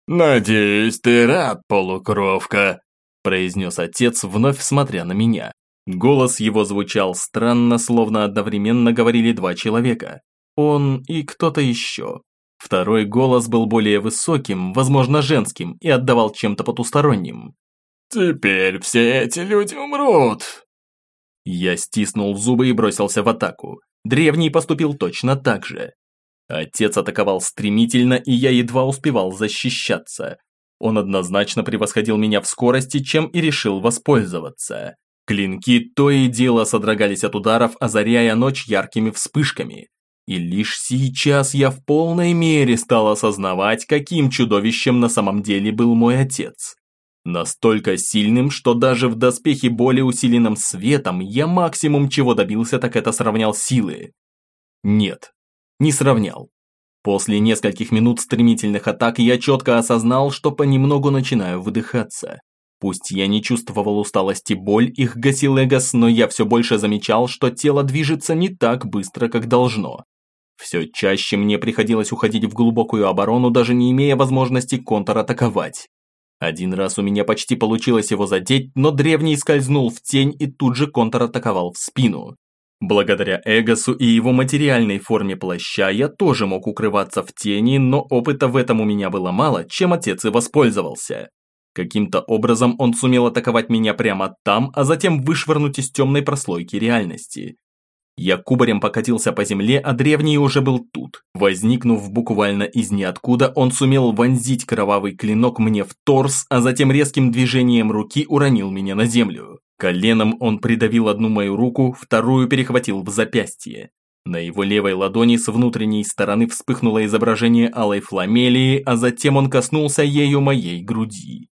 «Надеюсь, ты рад, полукровка», – произнес отец, вновь смотря на меня. Голос его звучал странно, словно одновременно говорили два человека. Он и кто-то еще. Второй голос был более высоким, возможно женским, и отдавал чем-то потусторонним. «Теперь все эти люди умрут!» Я стиснул зубы и бросился в атаку. Древний поступил точно так же. Отец атаковал стремительно, и я едва успевал защищаться. Он однозначно превосходил меня в скорости, чем и решил воспользоваться. Клинки то и дело содрогались от ударов, озаряя ночь яркими вспышками. И лишь сейчас я в полной мере стал осознавать, каким чудовищем на самом деле был мой отец. Настолько сильным, что даже в доспехе более усиленным светом я максимум чего добился, так это сравнял силы. Нет, не сравнял. После нескольких минут стремительных атак я четко осознал, что понемногу начинаю выдыхаться. Пусть я не чувствовал усталости боль, их гасил Эгос, но я все больше замечал, что тело движется не так быстро, как должно. Все чаще мне приходилось уходить в глубокую оборону, даже не имея возможности контратаковать. Один раз у меня почти получилось его задеть, но древний скользнул в тень и тут же контратаковал в спину. Благодаря Эгосу и его материальной форме плаща я тоже мог укрываться в тени, но опыта в этом у меня было мало, чем отец и воспользовался. Каким-то образом он сумел атаковать меня прямо там, а затем вышвырнуть из темной прослойки реальности. Я кубарем покатился по земле, а древний уже был тут. Возникнув буквально из ниоткуда, он сумел вонзить кровавый клинок мне в торс, а затем резким движением руки уронил меня на землю. Коленом он придавил одну мою руку, вторую перехватил в запястье. На его левой ладони с внутренней стороны вспыхнуло изображение алой фламелии, а затем он коснулся ею моей груди.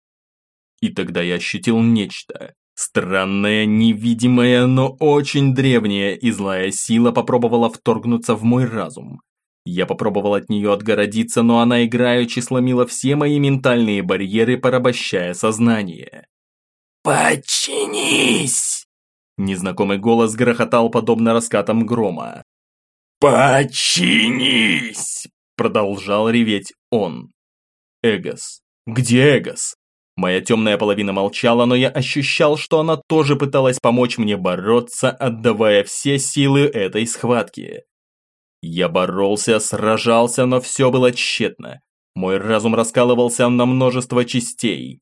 И тогда я ощутил нечто. Странная, невидимая, но очень древняя и злая сила попробовала вторгнуться в мой разум. Я попробовал от нее отгородиться, но она играючи сломила все мои ментальные барьеры, порабощая сознание. «Подчинись!» Незнакомый голос грохотал подобно раскатам грома. «Подчинись!» Продолжал реветь он. Эгос. Где Эгос? Моя темная половина молчала, но я ощущал, что она тоже пыталась помочь мне бороться, отдавая все силы этой схватки. Я боролся, сражался, но все было тщетно. Мой разум раскалывался на множество частей.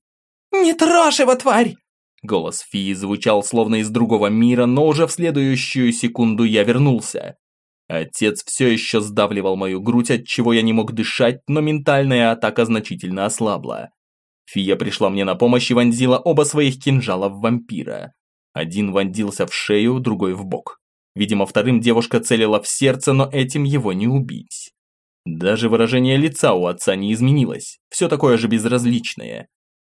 «Не трожь его, тварь!» Голос Фии звучал словно из другого мира, но уже в следующую секунду я вернулся. Отец все еще сдавливал мою грудь, от чего я не мог дышать, но ментальная атака значительно ослабла. Фия пришла мне на помощь и вонзила оба своих кинжала в вампира. Один вонзился в шею, другой в бок. Видимо, вторым девушка целила в сердце, но этим его не убить. Даже выражение лица у отца не изменилось, все такое же безразличное.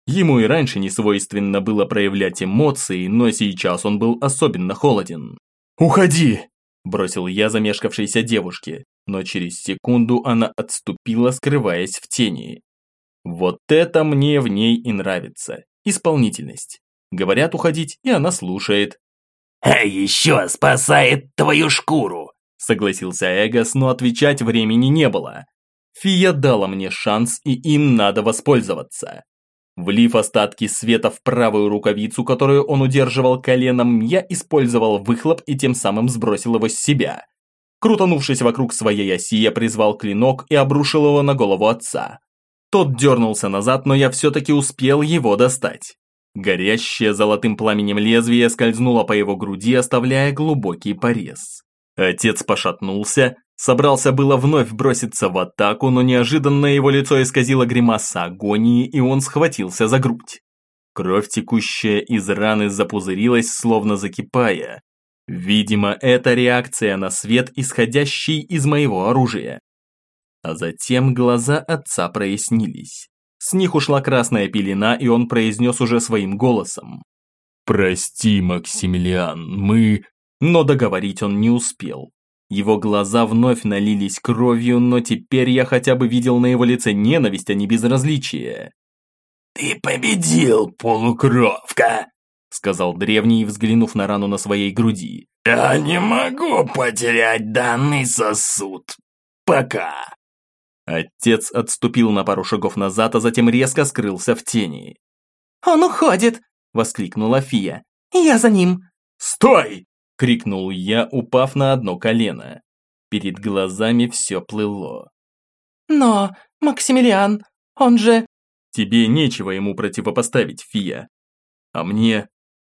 Ему и раньше не свойственно было проявлять эмоции, но сейчас он был особенно холоден. «Уходи!» – бросил я замешкавшейся девушке, но через секунду она отступила, скрываясь в тени. Вот это мне в ней и нравится. Исполнительность. Говорят уходить, и она слушает. «А еще спасает твою шкуру!» Согласился Эгос, но отвечать времени не было. Фия дала мне шанс, и им надо воспользоваться. Влив остатки света в правую рукавицу, которую он удерживал коленом, я использовал выхлоп и тем самым сбросил его с себя. Крутанувшись вокруг своей оси, я призвал клинок и обрушил его на голову отца. Тот дернулся назад, но я все-таки успел его достать. Горящее золотым пламенем лезвие скользнуло по его груди, оставляя глубокий порез. Отец пошатнулся, собрался было вновь броситься в атаку, но неожиданно его лицо исказило гримаса агонии, и он схватился за грудь. Кровь, текущая из раны, запузырилась, словно закипая. Видимо, это реакция на свет, исходящий из моего оружия. А затем глаза отца прояснились. С них ушла красная пелена, и он произнес уже своим голосом. «Прости, Максимилиан, мы...» Но договорить он не успел. Его глаза вновь налились кровью, но теперь я хотя бы видел на его лице ненависть, а не безразличие. «Ты победил, полукровка!» сказал древний, взглянув на рану на своей груди. «Я не могу потерять данный сосуд. Пока!» Отец отступил на пару шагов назад, а затем резко скрылся в тени. «Он уходит!» – воскликнула Фия. «Я за ним!» «Стой!» – крикнул я, упав на одно колено. Перед глазами все плыло. «Но, Максимилиан, он же...» «Тебе нечего ему противопоставить, Фия. А мне...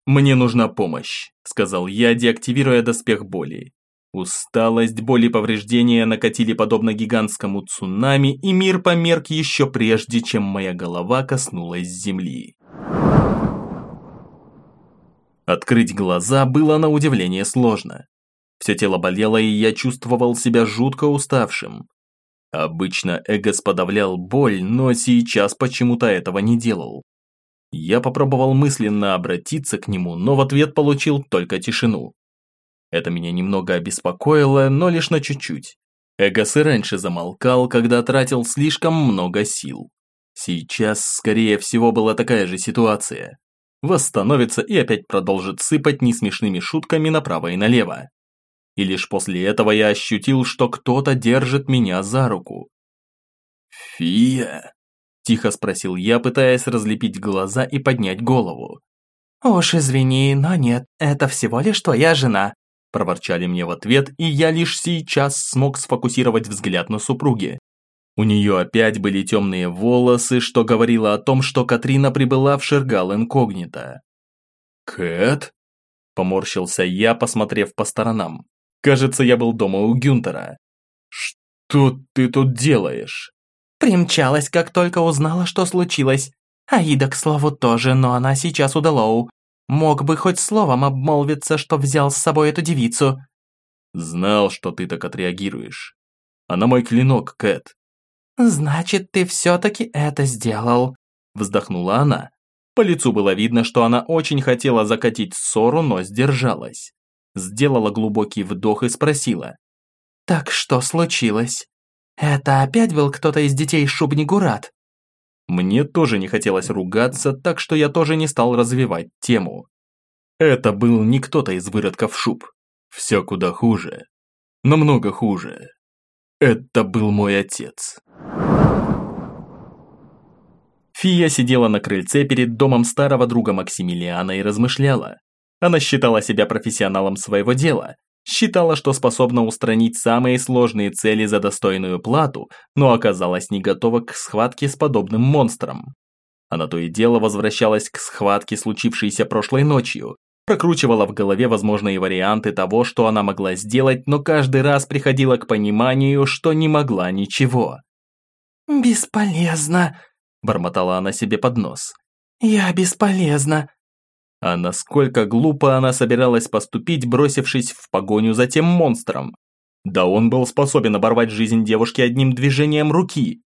мне нужна помощь», – сказал я, деактивируя доспех боли. Усталость, боли и повреждения накатили подобно гигантскому цунами, и мир померк еще прежде, чем моя голова коснулась земли. Открыть глаза было на удивление сложно. Все тело болело, и я чувствовал себя жутко уставшим. Обычно Эгос подавлял боль, но сейчас почему-то этого не делал. Я попробовал мысленно обратиться к нему, но в ответ получил только тишину. Это меня немного обеспокоило, но лишь на чуть-чуть. Эгос и раньше замолкал, когда тратил слишком много сил. Сейчас, скорее всего, была такая же ситуация. Восстановится и опять продолжит сыпать несмешными шутками направо и налево. И лишь после этого я ощутил, что кто-то держит меня за руку. «Фия?» – тихо спросил я, пытаясь разлепить глаза и поднять голову. «Уж извини, но нет, это всего лишь твоя жена», Проворчали мне в ответ, и я лишь сейчас смог сфокусировать взгляд на супруге. У нее опять были темные волосы, что говорило о том, что Катрина прибыла в Шергал инкогнито. «Кэт?» – поморщился я, посмотрев по сторонам. «Кажется, я был дома у Гюнтера». «Что ты тут делаешь?» «Примчалась, как только узнала, что случилось. Аида, к слову, тоже, но она сейчас у Дэлоу. Мог бы хоть словом обмолвиться, что взял с собой эту девицу. Знал, что ты так отреагируешь. Она мой клинок, Кэт. Значит, ты все-таки это сделал. Вздохнула она. По лицу было видно, что она очень хотела закатить ссору, но сдержалась. Сделала глубокий вдох и спросила. «Так что случилось? Это опять был кто-то из детей Шубнигурат?» Мне тоже не хотелось ругаться, так что я тоже не стал развивать тему. Это был не кто-то из выродков шуб. Все куда хуже. Намного хуже. Это был мой отец. Фия сидела на крыльце перед домом старого друга Максимилиана и размышляла. Она считала себя профессионалом своего дела, Считала, что способна устранить самые сложные цели за достойную плату, но оказалась не готова к схватке с подобным монстром. Она то и дело возвращалась к схватке, случившейся прошлой ночью, прокручивала в голове возможные варианты того, что она могла сделать, но каждый раз приходила к пониманию, что не могла ничего. «Бесполезно», – бормотала она себе под нос. «Я бесполезна». А насколько глупо она собиралась поступить, бросившись в погоню за тем монстром. Да он был способен оборвать жизнь девушки одним движением руки.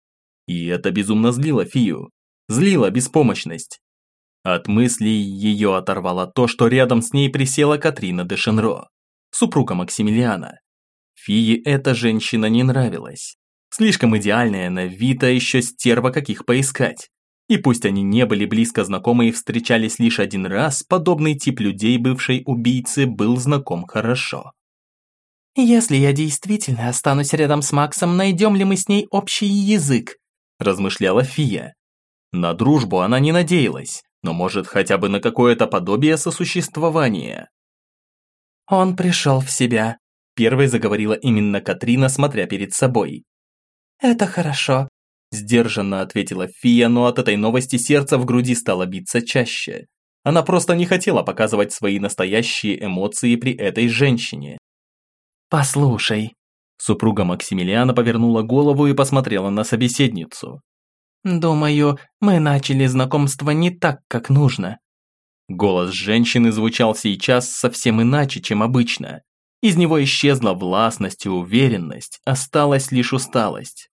И это безумно злило Фию. Злило беспомощность. От мыслей ее оторвало то, что рядом с ней присела Катрина де Шенро, супруга Максимилиана. Фии эта женщина не нравилась. Слишком идеальная на вид, а еще стерва каких поискать. И пусть они не были близко знакомы и встречались лишь один раз, подобный тип людей бывшей убийцы был знаком хорошо. «Если я действительно останусь рядом с Максом, найдем ли мы с ней общий язык?» – размышляла Фия. На дружбу она не надеялась, но может хотя бы на какое-то подобие сосуществования. «Он пришел в себя», – первой заговорила именно Катрина, смотря перед собой. «Это хорошо», – сдержанно ответила Фия, но от этой новости сердце в груди стало биться чаще. Она просто не хотела показывать свои настоящие эмоции при этой женщине. «Послушай», – супруга Максимилиана повернула голову и посмотрела на собеседницу. «Думаю, мы начали знакомство не так, как нужно». Голос женщины звучал сейчас совсем иначе, чем обычно. Из него исчезла властность и уверенность, осталась лишь усталость.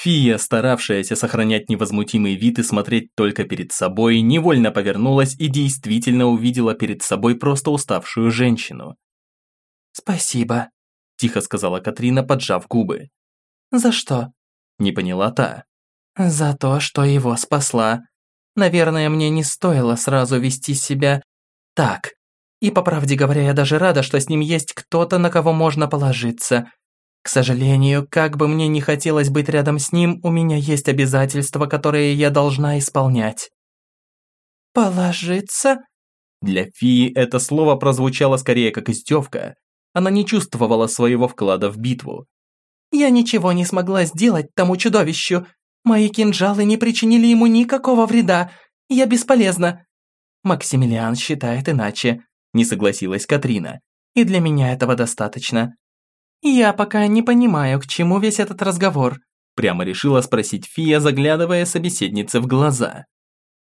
Фия, старавшаяся сохранять невозмутимый вид и смотреть только перед собой, невольно повернулась и действительно увидела перед собой просто уставшую женщину. «Спасибо», – тихо сказала Катрина, поджав губы. «За что?» – не поняла та. За то, что его спасла. Наверное, мне не стоило сразу вести себя так. И по правде говоря, я даже рада, что с ним есть кто-то, на кого можно положиться. К сожалению, как бы мне не хотелось быть рядом с ним, у меня есть обязательства, которые я должна исполнять. «Положиться?» Для Фии это слово прозвучало скорее как издевка. Она не чувствовала своего вклада в битву. «Я ничего не смогла сделать тому чудовищу. Мои кинжалы не причинили ему никакого вреда. Я бесполезна». Максимилиан считает иначе, не согласилась Катрина. И для меня этого достаточно. Я пока не понимаю, к чему весь этот разговор. Прямо решила спросить Фия, заглядывая собеседнице в глаза.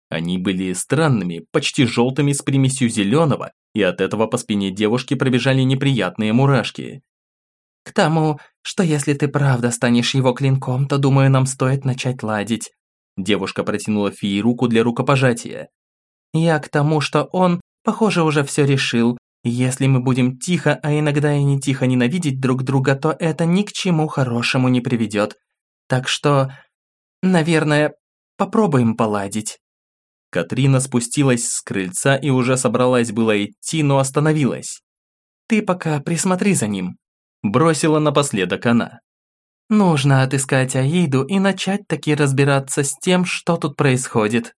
Они были странными, почти желтыми с примесью зеленого, и от этого по спине девушки пробежали неприятные мурашки. К тому, что если ты правда станешь его клинком, то, думаю, нам стоит начать ладить». Девушка протянула Фии руку для рукопожатия. «Я к тому, что он, похоже, уже все решил. Если мы будем тихо, а иногда и не тихо ненавидеть друг друга, то это ни к чему хорошему не приведет. Так что, наверное, попробуем поладить». Катрина спустилась с крыльца и уже собралась было идти, но остановилась. «Ты пока присмотри за ним», Бросила напоследок она. Нужно отыскать Аиду и начать таки разбираться с тем, что тут происходит.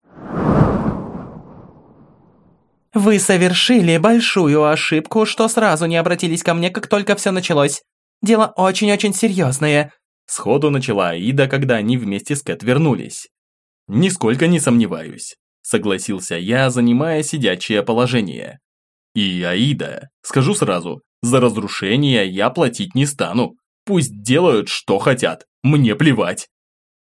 Вы совершили большую ошибку, что сразу не обратились ко мне, как только все началось. Дело очень-очень серьезное. Сходу начала Аида, когда они вместе с Кэт вернулись. «Нисколько не сомневаюсь», – согласился я, занимая сидячее положение. «И Аида, скажу сразу, за разрушение я платить не стану. Пусть делают, что хотят. Мне плевать.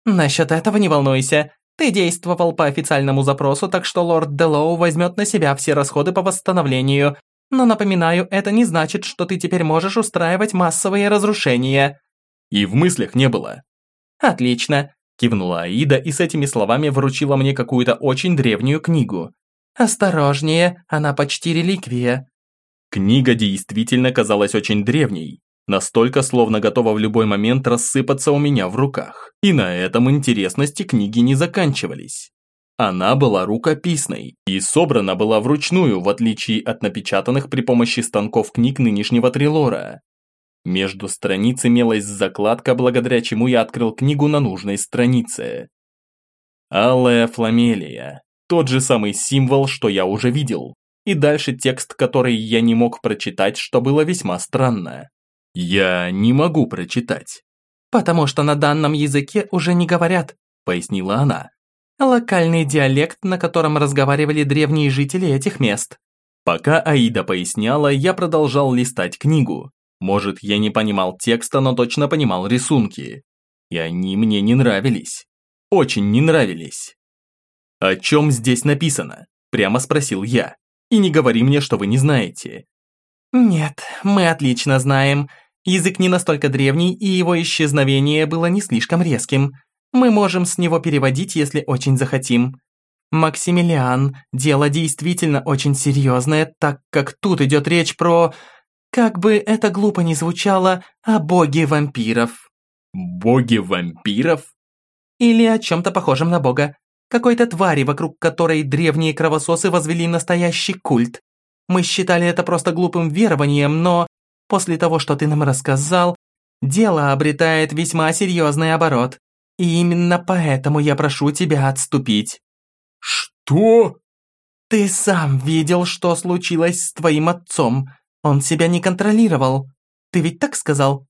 Насчет этого не волнуйся. Ты действовал по официальному запросу, так что лорд Делоу возьмет на себя все расходы по восстановлению. Но напоминаю, это не значит, что ты теперь можешь устраивать массовые разрушения. И в мыслях не было. Отлично. Кивнула Аида и с этими словами вручила мне какую-то очень древнюю книгу. «Осторожнее, она почти реликвия. Книга действительно казалась очень древней, настолько словно готова в любой момент рассыпаться у меня в руках. И на этом интересности книги не заканчивались. Она была рукописной и собрана была вручную, в отличие от напечатанных при помощи станков книг нынешнего Трилора. Между страниц имелась закладка, благодаря чему я открыл книгу на нужной странице. Алая фламелия. Тот же самый символ, что я уже видел и дальше текст, который я не мог прочитать, что было весьма странно. Я не могу прочитать. «Потому что на данном языке уже не говорят», – пояснила она. Локальный диалект, на котором разговаривали древние жители этих мест. Пока Аида поясняла, я продолжал листать книгу. Может, я не понимал текста, но точно понимал рисунки. И они мне не нравились. Очень не нравились. «О чем здесь написано?» – прямо спросил я. «И не говори мне, что вы не знаете». «Нет, мы отлично знаем. Язык не настолько древний, и его исчезновение было не слишком резким. Мы можем с него переводить, если очень захотим. Максимилиан, дело действительно очень серьезное, так как тут идет речь про... Как бы это глупо ни звучало, о боге вампиров. Боги вампиров? Или о чем-то похожем на бога. Какой-то твари, вокруг которой древние кровососы возвели настоящий культ. Мы считали это просто глупым верованием, но после того, что ты нам рассказал, дело обретает весьма серьезный оборот. И именно поэтому я прошу тебя отступить». «Что?» «Ты сам видел, что случилось с твоим отцом. Он себя не контролировал. Ты ведь так сказал?»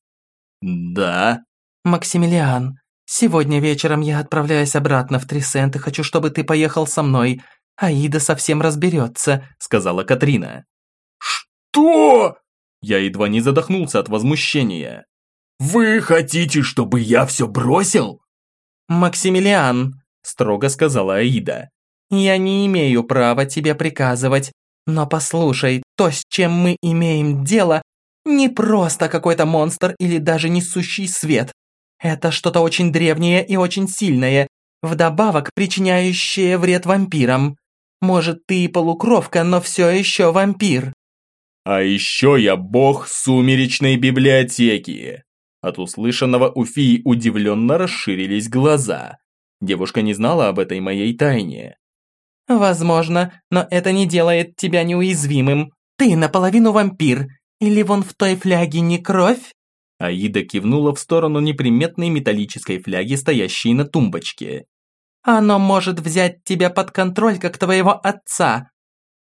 «Да». «Максимилиан, сегодня вечером я отправляюсь обратно в Трисент и хочу, чтобы ты поехал со мной. Аида совсем разберется», — сказала Катрина. «Что?» Я едва не задохнулся от возмущения. «Вы хотите, чтобы я все бросил?» «Максимилиан», – строго сказала Аида, – «я не имею права тебе приказывать, но послушай, то, с чем мы имеем дело, не просто какой-то монстр или даже несущий свет. Это что-то очень древнее и очень сильное, вдобавок причиняющее вред вампирам. Может, ты и полукровка, но все еще вампир». «А еще я бог сумеречной библиотеки», от услышанного у Фии удивленно расширились глаза. Девушка не знала об этой моей тайне. «Возможно, но это не делает тебя неуязвимым. Ты наполовину вампир. Или вон в той фляге не кровь?» Аида кивнула в сторону неприметной металлической фляги, стоящей на тумбочке. «Оно может взять тебя под контроль, как твоего отца».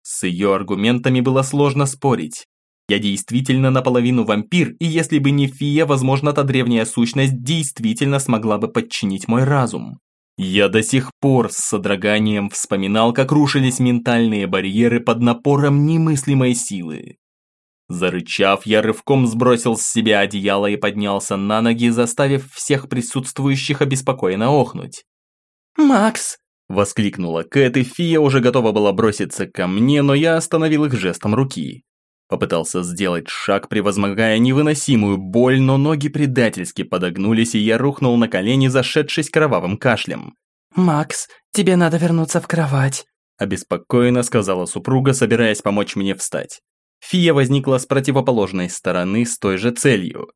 С ее аргументами было сложно спорить. Я действительно наполовину вампир, и если бы не фия, возможно, та древняя сущность действительно смогла бы подчинить мой разум. Я до сих пор с содроганием вспоминал, как рушились ментальные барьеры под напором немыслимой силы. Зарычав, я рывком сбросил с себя одеяло и поднялся на ноги, заставив всех присутствующих обеспокоенно охнуть. «Макс!» – воскликнула Кэт, и Фия уже готова была броситься ко мне, но я остановил их жестом руки. Попытался сделать шаг, превозмогая невыносимую боль, но ноги предательски подогнулись, и я рухнул на колени, зашедшись кровавым кашлем. «Макс, тебе надо вернуться в кровать», – обеспокоенно сказала супруга, собираясь помочь мне встать. Фия возникла с противоположной стороны с той же целью.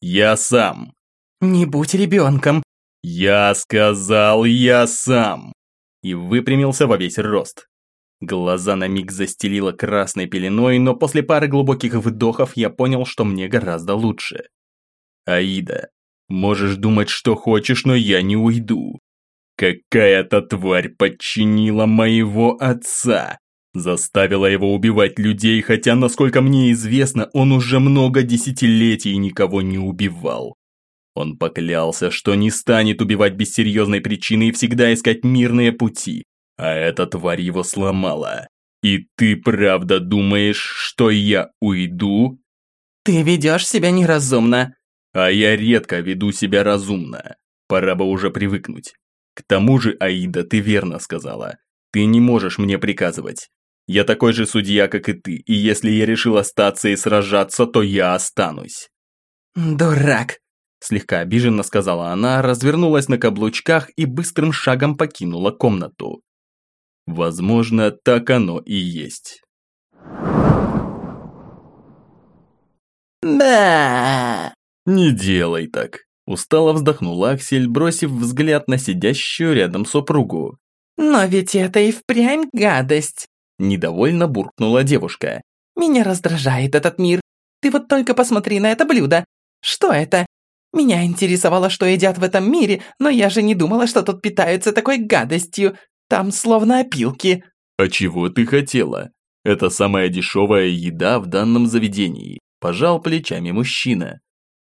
«Я сам». «Не будь ребенком». «Я сказал, я сам». И выпрямился во весь рост. Глаза на миг застелило красной пеленой, но после пары глубоких вдохов я понял, что мне гораздо лучше. «Аида, можешь думать, что хочешь, но я не уйду. Какая-то тварь подчинила моего отца, заставила его убивать людей, хотя, насколько мне известно, он уже много десятилетий никого не убивал. Он поклялся, что не станет убивать без серьезной причины и всегда искать мирные пути. А эта тварь его сломала. И ты правда думаешь, что я уйду? Ты ведешь себя неразумно. А я редко веду себя разумно. Пора бы уже привыкнуть. К тому же, Аида, ты верно сказала. Ты не можешь мне приказывать. Я такой же судья, как и ты, и если я решил остаться и сражаться, то я останусь. Дурак, слегка обиженно сказала она, развернулась на каблучках и быстрым шагом покинула комнату. Возможно, так оно и есть. Да. Не делай так. Устало вздохнул Аксель, бросив взгляд на сидящую рядом супругу. «Но ведь это и впрямь гадость!» Недовольно буркнула девушка. «Меня раздражает этот мир. Ты вот только посмотри на это блюдо. Что это? Меня интересовало, что едят в этом мире, но я же не думала, что тут питаются такой гадостью. Там словно опилки». «А чего ты хотела? Это самая дешевая еда в данном заведении», – пожал плечами мужчина.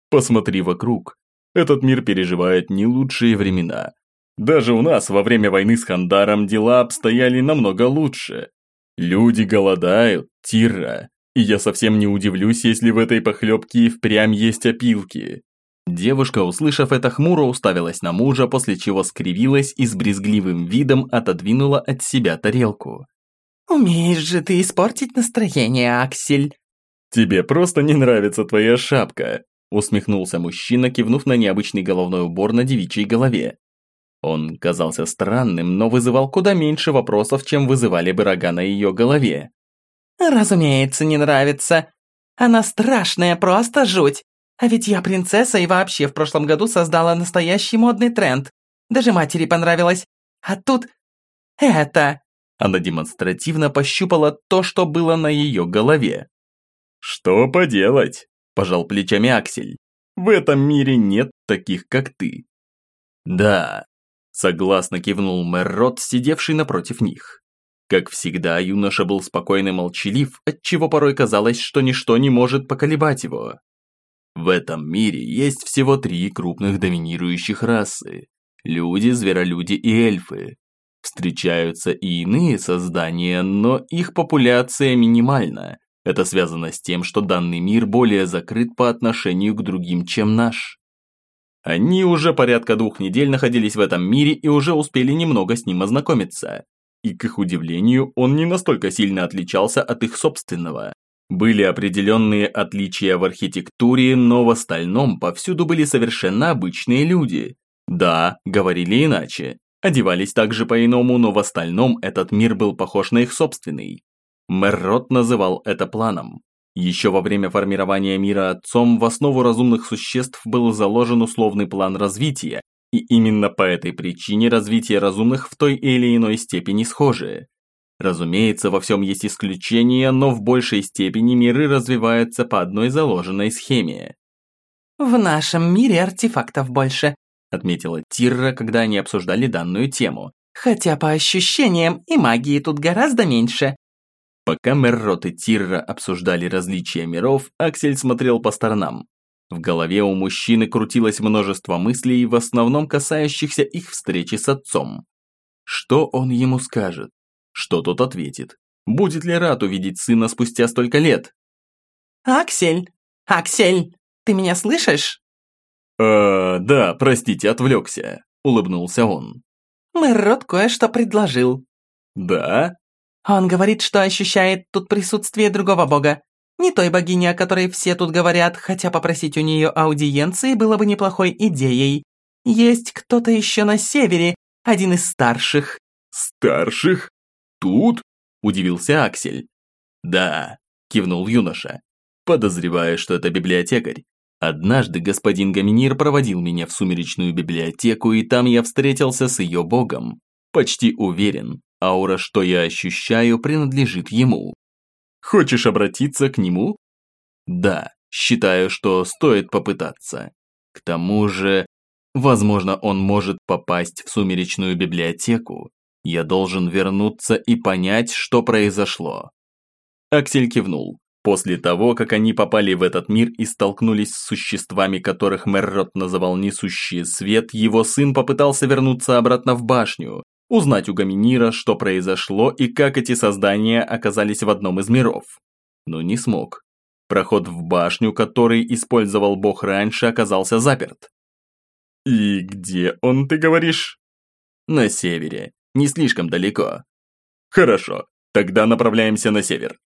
«Посмотри вокруг. Этот мир переживает не лучшие времена. Даже у нас во время войны с Хандаром дела обстояли намного лучше. Люди голодают, тира, и я совсем не удивлюсь, если в этой похлебке и впрямь есть опилки. Девушка, услышав это, хмуро уставилась на мужа, после чего скривилась и с брезгливым видом отодвинула от себя тарелку. «Умеешь же ты испортить настроение, Аксель!» «Тебе просто не нравится твоя шапка», усмехнулся мужчина, кивнув на необычный головной убор на девичьей голове. Он казался странным, но вызывал куда меньше вопросов, чем вызывали бы рога на ее голове. «Разумеется, не нравится. Она страшная, просто жуть. А ведь я принцесса и вообще в прошлом году создала настоящий модный тренд. Даже матери понравилось. А тут... это...» Она демонстративно пощупала то, что было на ее голове. «Что поделать?» – пожал плечами Аксель. «В этом мире нет таких, как ты». «Да, Согласно кивнул мэр Рот, сидевший напротив них. Как всегда, юноша был спокоен и молчалив, отчего порой казалось, что ничто не может поколебать его. В этом мире есть всего три крупных доминирующих расы – люди, зверолюди и эльфы. Встречаются и иные создания, но их популяция минимальна. Это связано с тем, что данный мир более закрыт по отношению к другим, чем наш. Они уже порядка двух недель находились в этом мире и уже успели немного с ним ознакомиться. И к их удивлению, он не настолько сильно отличался от их собственного. Были определенные отличия в архитектуре, но в остальном повсюду были совершенно обычные люди. Да, говорили иначе. Одевались также по-иному, но в остальном этот мир был похож на их собственный. Мэр Рот называл это планом. Еще во время формирования мира Отцом в основу разумных существ был заложен условный план развития, и именно по этой причине развитие разумных в той или иной степени схожее. Разумеется, во всем есть исключения, но в большей степени миры развиваются по одной заложенной схеме. «В нашем мире артефактов больше», отметила Тирра, когда они обсуждали данную тему. «Хотя по ощущениям и магии тут гораздо меньше. Пока Меррот и Тирра обсуждали различия миров, Аксель смотрел по сторонам. В голове у мужчины крутилось множество мыслей, в основном касающихся их встречи с отцом. Что он ему скажет? Что тот ответит? Будет ли рад увидеть сына спустя столько лет? «Аксель! Аксель! Ты меня слышишь?» «Э, да, простите, отвлекся», – улыбнулся он. Мэррот кое-что предложил. «Да? Он говорит, что ощущает тут присутствие другого бога. Не той богини, о которой все тут говорят, хотя попросить у нее аудиенции было бы неплохой идеей. Есть кто-то еще на севере, один из старших». «Старших? Тут?» – удивился Аксель. «Да», – кивнул юноша. «Подозреваю, что это библиотекарь. Однажды господин Гаминир проводил меня в сумеречную библиотеку, и там я встретился с ее богом. Почти уверен, Аура, что я ощущаю, принадлежит ему. Хочешь обратиться к нему? Да, считаю, что стоит попытаться. К тому же, возможно, он может попасть в сумеречную библиотеку. Я должен вернуться и понять, что произошло. Аксель кивнул. После того, как они попали в этот мир и столкнулись с существами, которых Меррот называл несущие свет, его сын попытался вернуться обратно в башню, узнать у Гаминира, что произошло и как эти создания оказались в одном из миров. Но не смог. Проход в башню, который использовал бог раньше, оказался заперт. «И где он, ты говоришь?» «На севере. Не слишком далеко». «Хорошо, тогда направляемся на север.